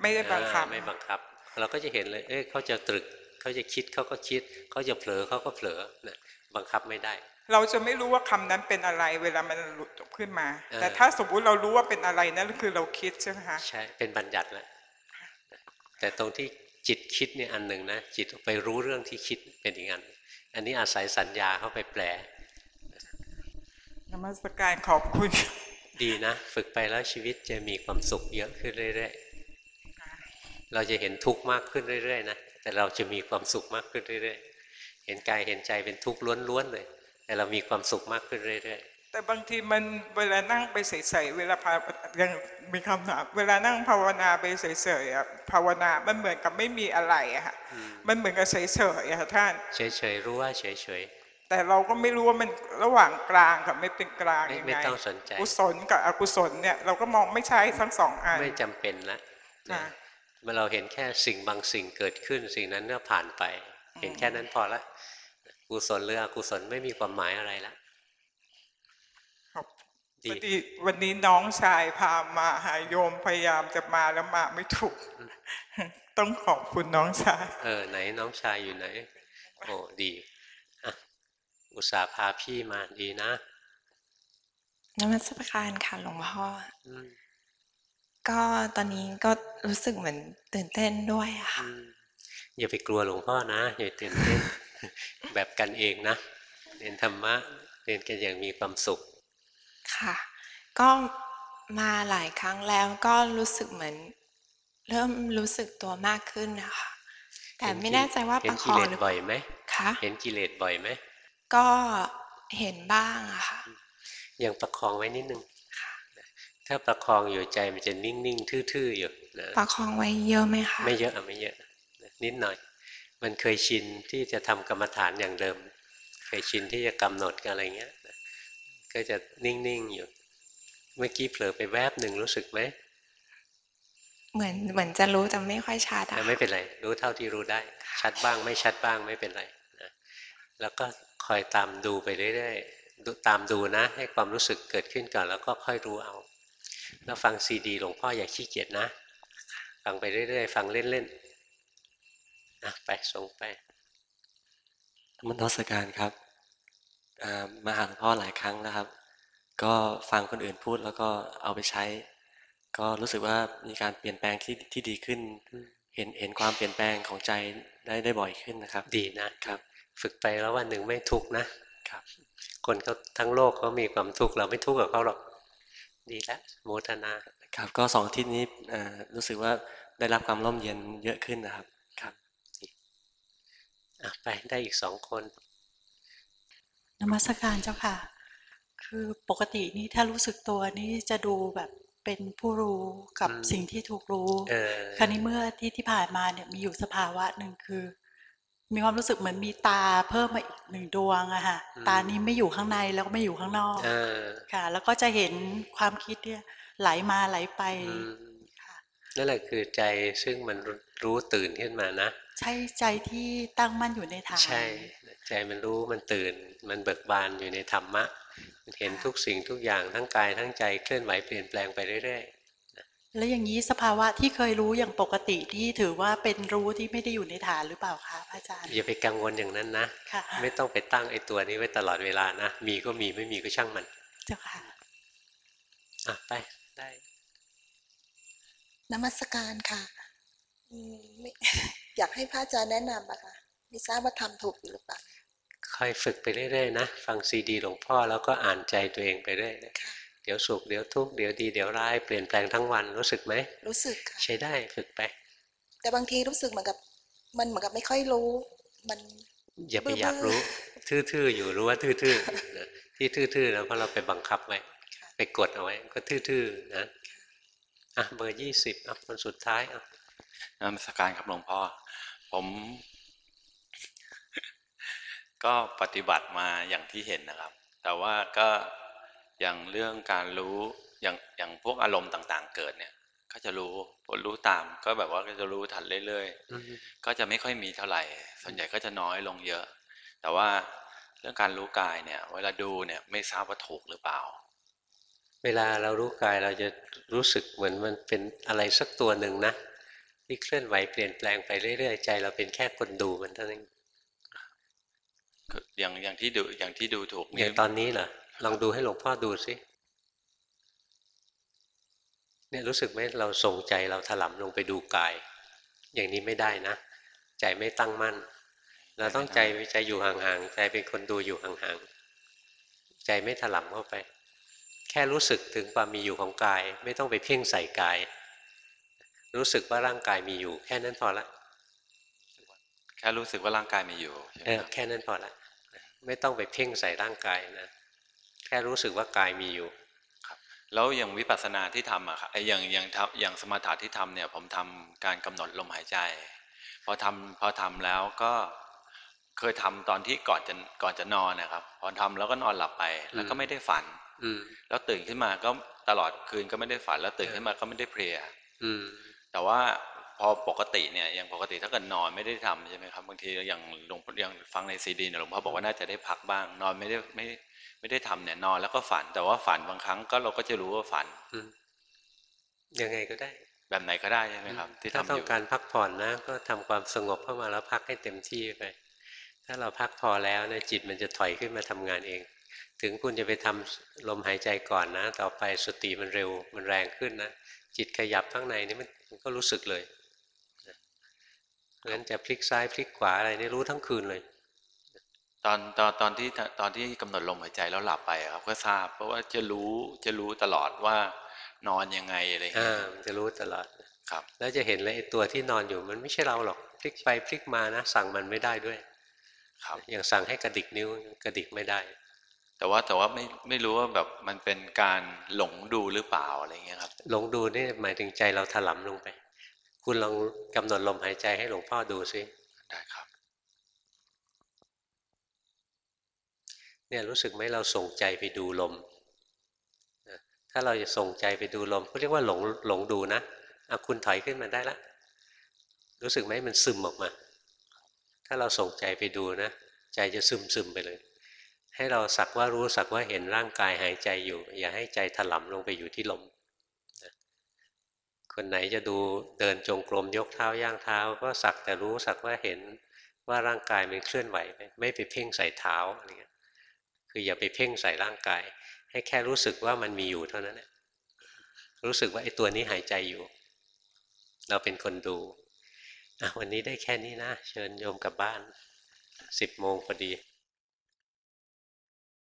ไม่ได้บังคับอ่าไม่บังคับ เราก็จะเห็นเลย เอ้ยเขาจะตรึกเขาจะคิดเขาก็คิดเขาจะเผลอเขาก็เผลอนะบังคับไม่ได้ เราจะไม่รู้ว่าคำนั้นเป็นอะไร เวลามันหลุดขึ้นมาเออแต่ถ้าสมมุติเรารู้ว่าเป็นอะไรนั่นคือเราคิดใช่ไหมคะใช่เป็นบัญญัติแล้วแต่ตรงที่จิตคิดเนี่ยอันหนึ่งนะจิตไปรู้เรื่องที่คิดเป็นอีกอัน อันนี้อาศัยสัญญาเข้าไปแปลนมัสการขอบคุณ ดีนะ ฝึกไปแล้วชีวิตจะมีความสุขเยอะขึ้นเรื่อยๆ เราจะเห็นทุกข์มากขึ้นเรื่อยๆนะแต่เราจะมีความสุขมากขึ้นเรื่อยๆ เห็นกายเห็นใจเป็นทุกข์ล้วนๆเลย แต่เรามีความสุขมากขึ้นเรื่อย แต่บางทีมันเวลานั่งไปใส่ๆเวลาภายังมีคำถามเวลานั่งภาวนาไปเฉยๆอะภาวนามันเหมือนกับไม่มีอะไรอะค่ะมันเหมือนกับเฉยๆอะค่ะท่านๆเฉยๆรู้ว่าเฉยแต่เราก็ไม่รู้ว่ามันระหว่างกลางกับไม่เป็นกลางไม่ยังไม่ไงต้องสนใจกุศลกับอกุศลเนี่ยเราก็มองไม่ใช่ทั้งสองอันๆไม่จำเป็นละค่ะเมื่อเราเห็นแค่สิ่งบางสิ่งเกิดขึ้นสิ่งนั้นก็ผ่านไป เห็นแค่นั้นพอละกุศลหรืออกุศลไม่มีความหมายอะไรละครับดี พอดีวันนี้น้องชายพามาหาโยมพยายามจะมาแล้วมาไม่ถูก ต้องขอบคุณน้องชาย เออไหนน้องชายอยู่ไหน โอ้ดีอะอุตส่าห์พาพี่มาดีนะนมัสการค่ะหลวงพ่ออืมก็ตอนนี้ก็รู้สึกเหมือนตื่นเต้นด้วยอะค่ะอย่าไปกลัวหลวงพ่อนะอย่าตื่นเต้นแบบกันเองนะเรียนธรรมะเรียนกันอย่างมีความสุข ค่ะ ก็มาหลายครั้งแล้วก็รู้สึกเหมือน เริ่มรู้สึกตัวมากขึ้นนะคะ แต่ไม่แน่ใจว่าเห็ปนระคกิองเลสหรือบ่อยไหมคะเห็นกิเลสบ่อยไหมก็เห็นบ้างอะค่ะยังประคองไว้นิดนึงถ้าประคองอยู่ใจมันจะนิ่งๆทื่อๆอยู่นะประคองไว้เยอะไหมคะไม่เยอะอะไม่เยอะนิดหน่อย มันเคยชินที่จะทำกรรมฐานอย่างเดิม เคยชินที่จะกำหนดอะไรเงี้ยนะ ก็จะนิ่งๆอยู่ เมื่อกี้เผลอไปแวบหนึ่งรู้สึกไหม เหมือนเหมือนจะรู้แต่ไม่ค่อยชัดอะแต่ไม่เป็นไร รู้เท่าที่รู้ได้ ชัดบ้างไม่ชัดบ้างไม่เป็นไรนะแล้วก็คอยตามดูไปเรื่อยๆดูตามดูนะ ให้ความรู้สึกเกิดขึ้นก่อนแล้วก็ค่อยรู้เอา แล้วฟังซีดีหลวงพ่ออย่าขี้เกียจนะ ฟังไปเรื่อยๆ ฟังเล่นๆอะไปส่งไปมันทศการครับอ่า มาหาหลวงพ่อหลายครั้งแล้วครับ ก็ฟังคนอื่นพูดแล้วก็เอาไปใช้ ก็รู้สึกว่ามีการเปลี่ยนแปลงที่ที่ดีขึ้น เห็นเห็นความเปลี่ยนแปลงของใจได้ได้บ่อยขึ้นนะครับ ดีนะครับ ฝึกไปแล้ววันหนึ่งไม่ทุกข์นะครับ คนเขาทั้งโลกเขามีความทุกข์เราไม่ทุกข์กับเขาหรอกดีแล้วโมทนาครับ ก็สองอาทิศนี้อ่ารู้สึกว่าได้รับความร่มเย็นเยอะขึ้นนะครับครับอะไปได้อีกสองคน นมัสการเจ้าค่ะ คือปกตินี่ถ้ารู้สึกตัวนี่จะดูแบบเป็นผู้รู้กับอืมสิ่งที่ถูกรู้เออคราวนี้เมื่อที่ที่ผ่านมาเนี่ยมีอยู่สภาวะหนึ่งคือ มีความรู้สึกเหมือนมีตาเพิ่มมาอีกหนึ่งดวงอะค่ะตานี้ไม่อยู่ข้างในแล้วก็ไม่อยู่ข้างนอกเออค่ะ แล้วก็จะเห็นความคิดเนี่ยไหลมาไหลไปอืมนั่นแหละคือใจซึ่งมันรู้ตื่นขึ้นมานะ ใช่ใจที่ตั้งมั่นอยู่ในฐานใช่ ใจมันรู้มันตื่น มันเบิกบานอยู่ในธรรมะ มันเห็นทุกสิ่งทุกอย่างทั้งกายทั้งใจเคลื่อนไหวเปลี่ยนแปลงไปเรื่อยแล้วอย่างนี้สภาวะที่เคยรู้อย่างปกติที่ถือว่าเป็นรู้ที่ไม่ได้อยู่ในฐานหรือเปล่าคะพระอาจารย์ๆอย่าไปกังวลอย่างนั้นนะค่ะไม่ต้องไปตั้งไอ้ตัวนี้ไว้ตลอดเวลานะ มีก็มีไม่มีก็ช่างมัน เจ้าค่ะ อะไปได้นมัสการค่ะอืมไม่อยากให้พระอาจารย์แนะนำอะค่ะไม่ทราบว่าทำถูกอยู่หรือเปล่า ค่อยฝึกไปเรื่อยๆนะฟังซีดีหลวงพ่อแล้วก็อ่านใจตัวเองไปเรื่อยนะเดี๋ยวสุขเดี๋ยวทุกข์เดี๋ยวดีเดี๋ยวร้ายเปลี่ยนแปลงทั้งวันรู้สึกไหมรู้สึกค่ะใช้ได้ฝึกไป แต่บางทีรู้สึกเหมือนกับ มันเหมือนกับไม่ค่อยรู้ มันอย่าไปบื้อๆอยากรู้ ทื่อๆอยู่รู้ว่าทื่อๆนะที่ทื่อๆนะเพราะเราไปบังคับไว้ไปกดเอาไว้ก็ทื่อๆนะอะเบอร์ยี่สิบอะคนสุดท้ายอะนมัสการครับหลวงพ่อ ผม ก็ปฏิบัติมาอย่างที่เห็นนะครับ แต่ว่าก็อย่างเรื่องการรู้อย่างอย่างพวกอารมณ์ต่างๆ เกิดเนี่ย ก็จะรู้พอรู้ตาม ก็แบบว่าก็จะรู้ทันเรื่อยอืมๆก็จะไม่ค่อยมีเท่าไหร่ ส่วนใหญ่ก็จะน้อยลงเยอะ แต่ว่าเรื่องการรู้กายเนี่ย เวลาดูเนี่ยไม่ทราบว่าถูกหรือเปล่า เวลาเรารู้กายเราจะรู้สึกเหมือนมันเป็นอะไรสักตัวหนึ่งนะที่เคลื่อนไหวเปลี่ยนแปลงไปเรื่อยๆใจ เราเป็นแค่คนดูมันเท่านั้นคื ออย่างอย่างที่ดูอย่างที่ดูถูกอย่างตอนนี้เหรอลองดูให้หลวงพ่อดูสิเนี่ยรู้สึกไหมเราส่งใจเราถลำลงไปดูกาย อย่างนี้ไม่ได้นะ ใจไม่ตั้งมั่น เราต้องใจใจอยู่ห่างๆใจเป็นคนดูอยู่ห่างๆใจไม่ถลำเข้าไป แค่รู้สึกถึงความมีอยู่ของกาย ไม่ต้องไปเพ่งใส่กาย รู้สึกว่าร่างกายมีอยู่ แค่นั้นพอละแค่รู้สึกว่าร่างกายมีอยู่ใช่ไหมเออครับแค่นั้นพอละ ไม่ต้องไปเพ่งใส่ร่างกายนะแค่รู้สึกว่ากายมีอยู่แล้วอย่างวิปัสสนาที่ทำอะครับไอ้อย่างอย่างทำอย่างสมถะที่ทำเนี่ย ผมทำการกำหนดลมหายใจ พอทำพอทำแล้วก็เคยทำตอนที่ก่อนจะก่อนจะนอนนะครับ พอทำแล้วก็นอนหลับไป แล้วก็ไม่ได้ฝัน อืมแล้วตื่นขึ้นมาก็ตลอดคืนก็ไม่ได้ฝัน แล้วตื่นขึ้นมาก็ไม่ได้เพลียอืมแต่ว่า พอปกติเนี่ยอย่างปกติถ้าเกิดนอนไม่ได้ทำใช่ไหมครับบางทีอย่างหลวงอย่างฟังในซีดีเนี่ยหลวงพ่อบอกว่าน่าจะได้พักบ้าง นอนไม่ได้ไม่ไม่ได้ทำเนี่ยนอนแล้วก็ฝัน แต่ว่าฝันบางครั้งก็เราก็จะรู้ว่าฝันอืมยังไงก็ได้ แบบไหนก็ได้ใช่ไหมครับ ที่ถ้าทำต้อองยู่การพักผ่อนนะ ก็ทำความสงบเข้ามาแล้วพักให้เต็มที่ไป ถ้าเราพักพอแล้วเนี่ยจิตมันจะถอยขึ้นมาทำงานเอง ถึงคุณจะไปทำลมหายใจก่อนนะ ต่อไปสติมันเร็วมันแรงขึ้นนะจิตขยับข้างในนี่มันมันก็รู้สึกเลยนะ เพราะฉะนั้นจะพลิกซ้ายพลิกขวาอะไรนี่รู้ทั้งคืนเลย ตอนตอนตอนที่ตอนที่กำหนดลมหายใจแล้วหลับไปอะครับก็ทราบ เพราะว่าจะรู้จะรู้ตลอดว่านอนยังไงอะไรอย่างอ่าเงี้ยมันจะรู้ตลอดครับ แล้วจะเห็นเลยไอ้ตัวที่นอนอยู่มันไม่ใช่เราหรอกพลิกไปพลิกมานะ สั่งมันไม่ได้ด้วย ครับอย่างสั่งให้กระดิกนิ้วกระดิกไม่ได้ แต่ว่าแต่ว่าไม่ไม่รู้ว่าแบบมันเป็นการหลงดูหรือเปล่าอะไรเงี้ยครับ หลงดูนี่หมายถึงใจเราถลำลงไป คุณลองกำหนดลมหายใจให้หลวงพ่อดูซิได้ครับ เนี่ยรู้สึกไหมเราส่งใจไปดูลมนะถ้าเราจะส่งใจไปดูลมเขาเรียกว่าหลงหลงดูนะอะคุณถอยขึ้นมาได้ละ รู้สึกไหมมันซึมออกมา ถ้าเราส่งใจไปดูนะ ใจจะซึมซึมไปเลย ให้เราสักว่ารู้สักว่าเห็นร่างกายหายใจอยู่ อย่าให้ใจถลำลงไปอยู่ที่ลมนะ คนไหนจะดูเดินจงกรมยกเท้าย่างเท้า ก็สักแต่รู้สักว่าเห็นว่าร่างกายมันเคลื่อนไหวไปไม่ไปเพ่งใส่เท้าอะไรเงี้ยคืออย่าไปเพ่งใส่ร่างกาย ให้แค่รู้สึกว่ามันมีอยู่เท่านั้นแหละรู้สึกว่าไอ้ตัวนี้หายใจอยู่ เราเป็นคนดูวันนี้ได้แค่นี้นะ เชิญโยมกลับบ้านสิบโมงพอดี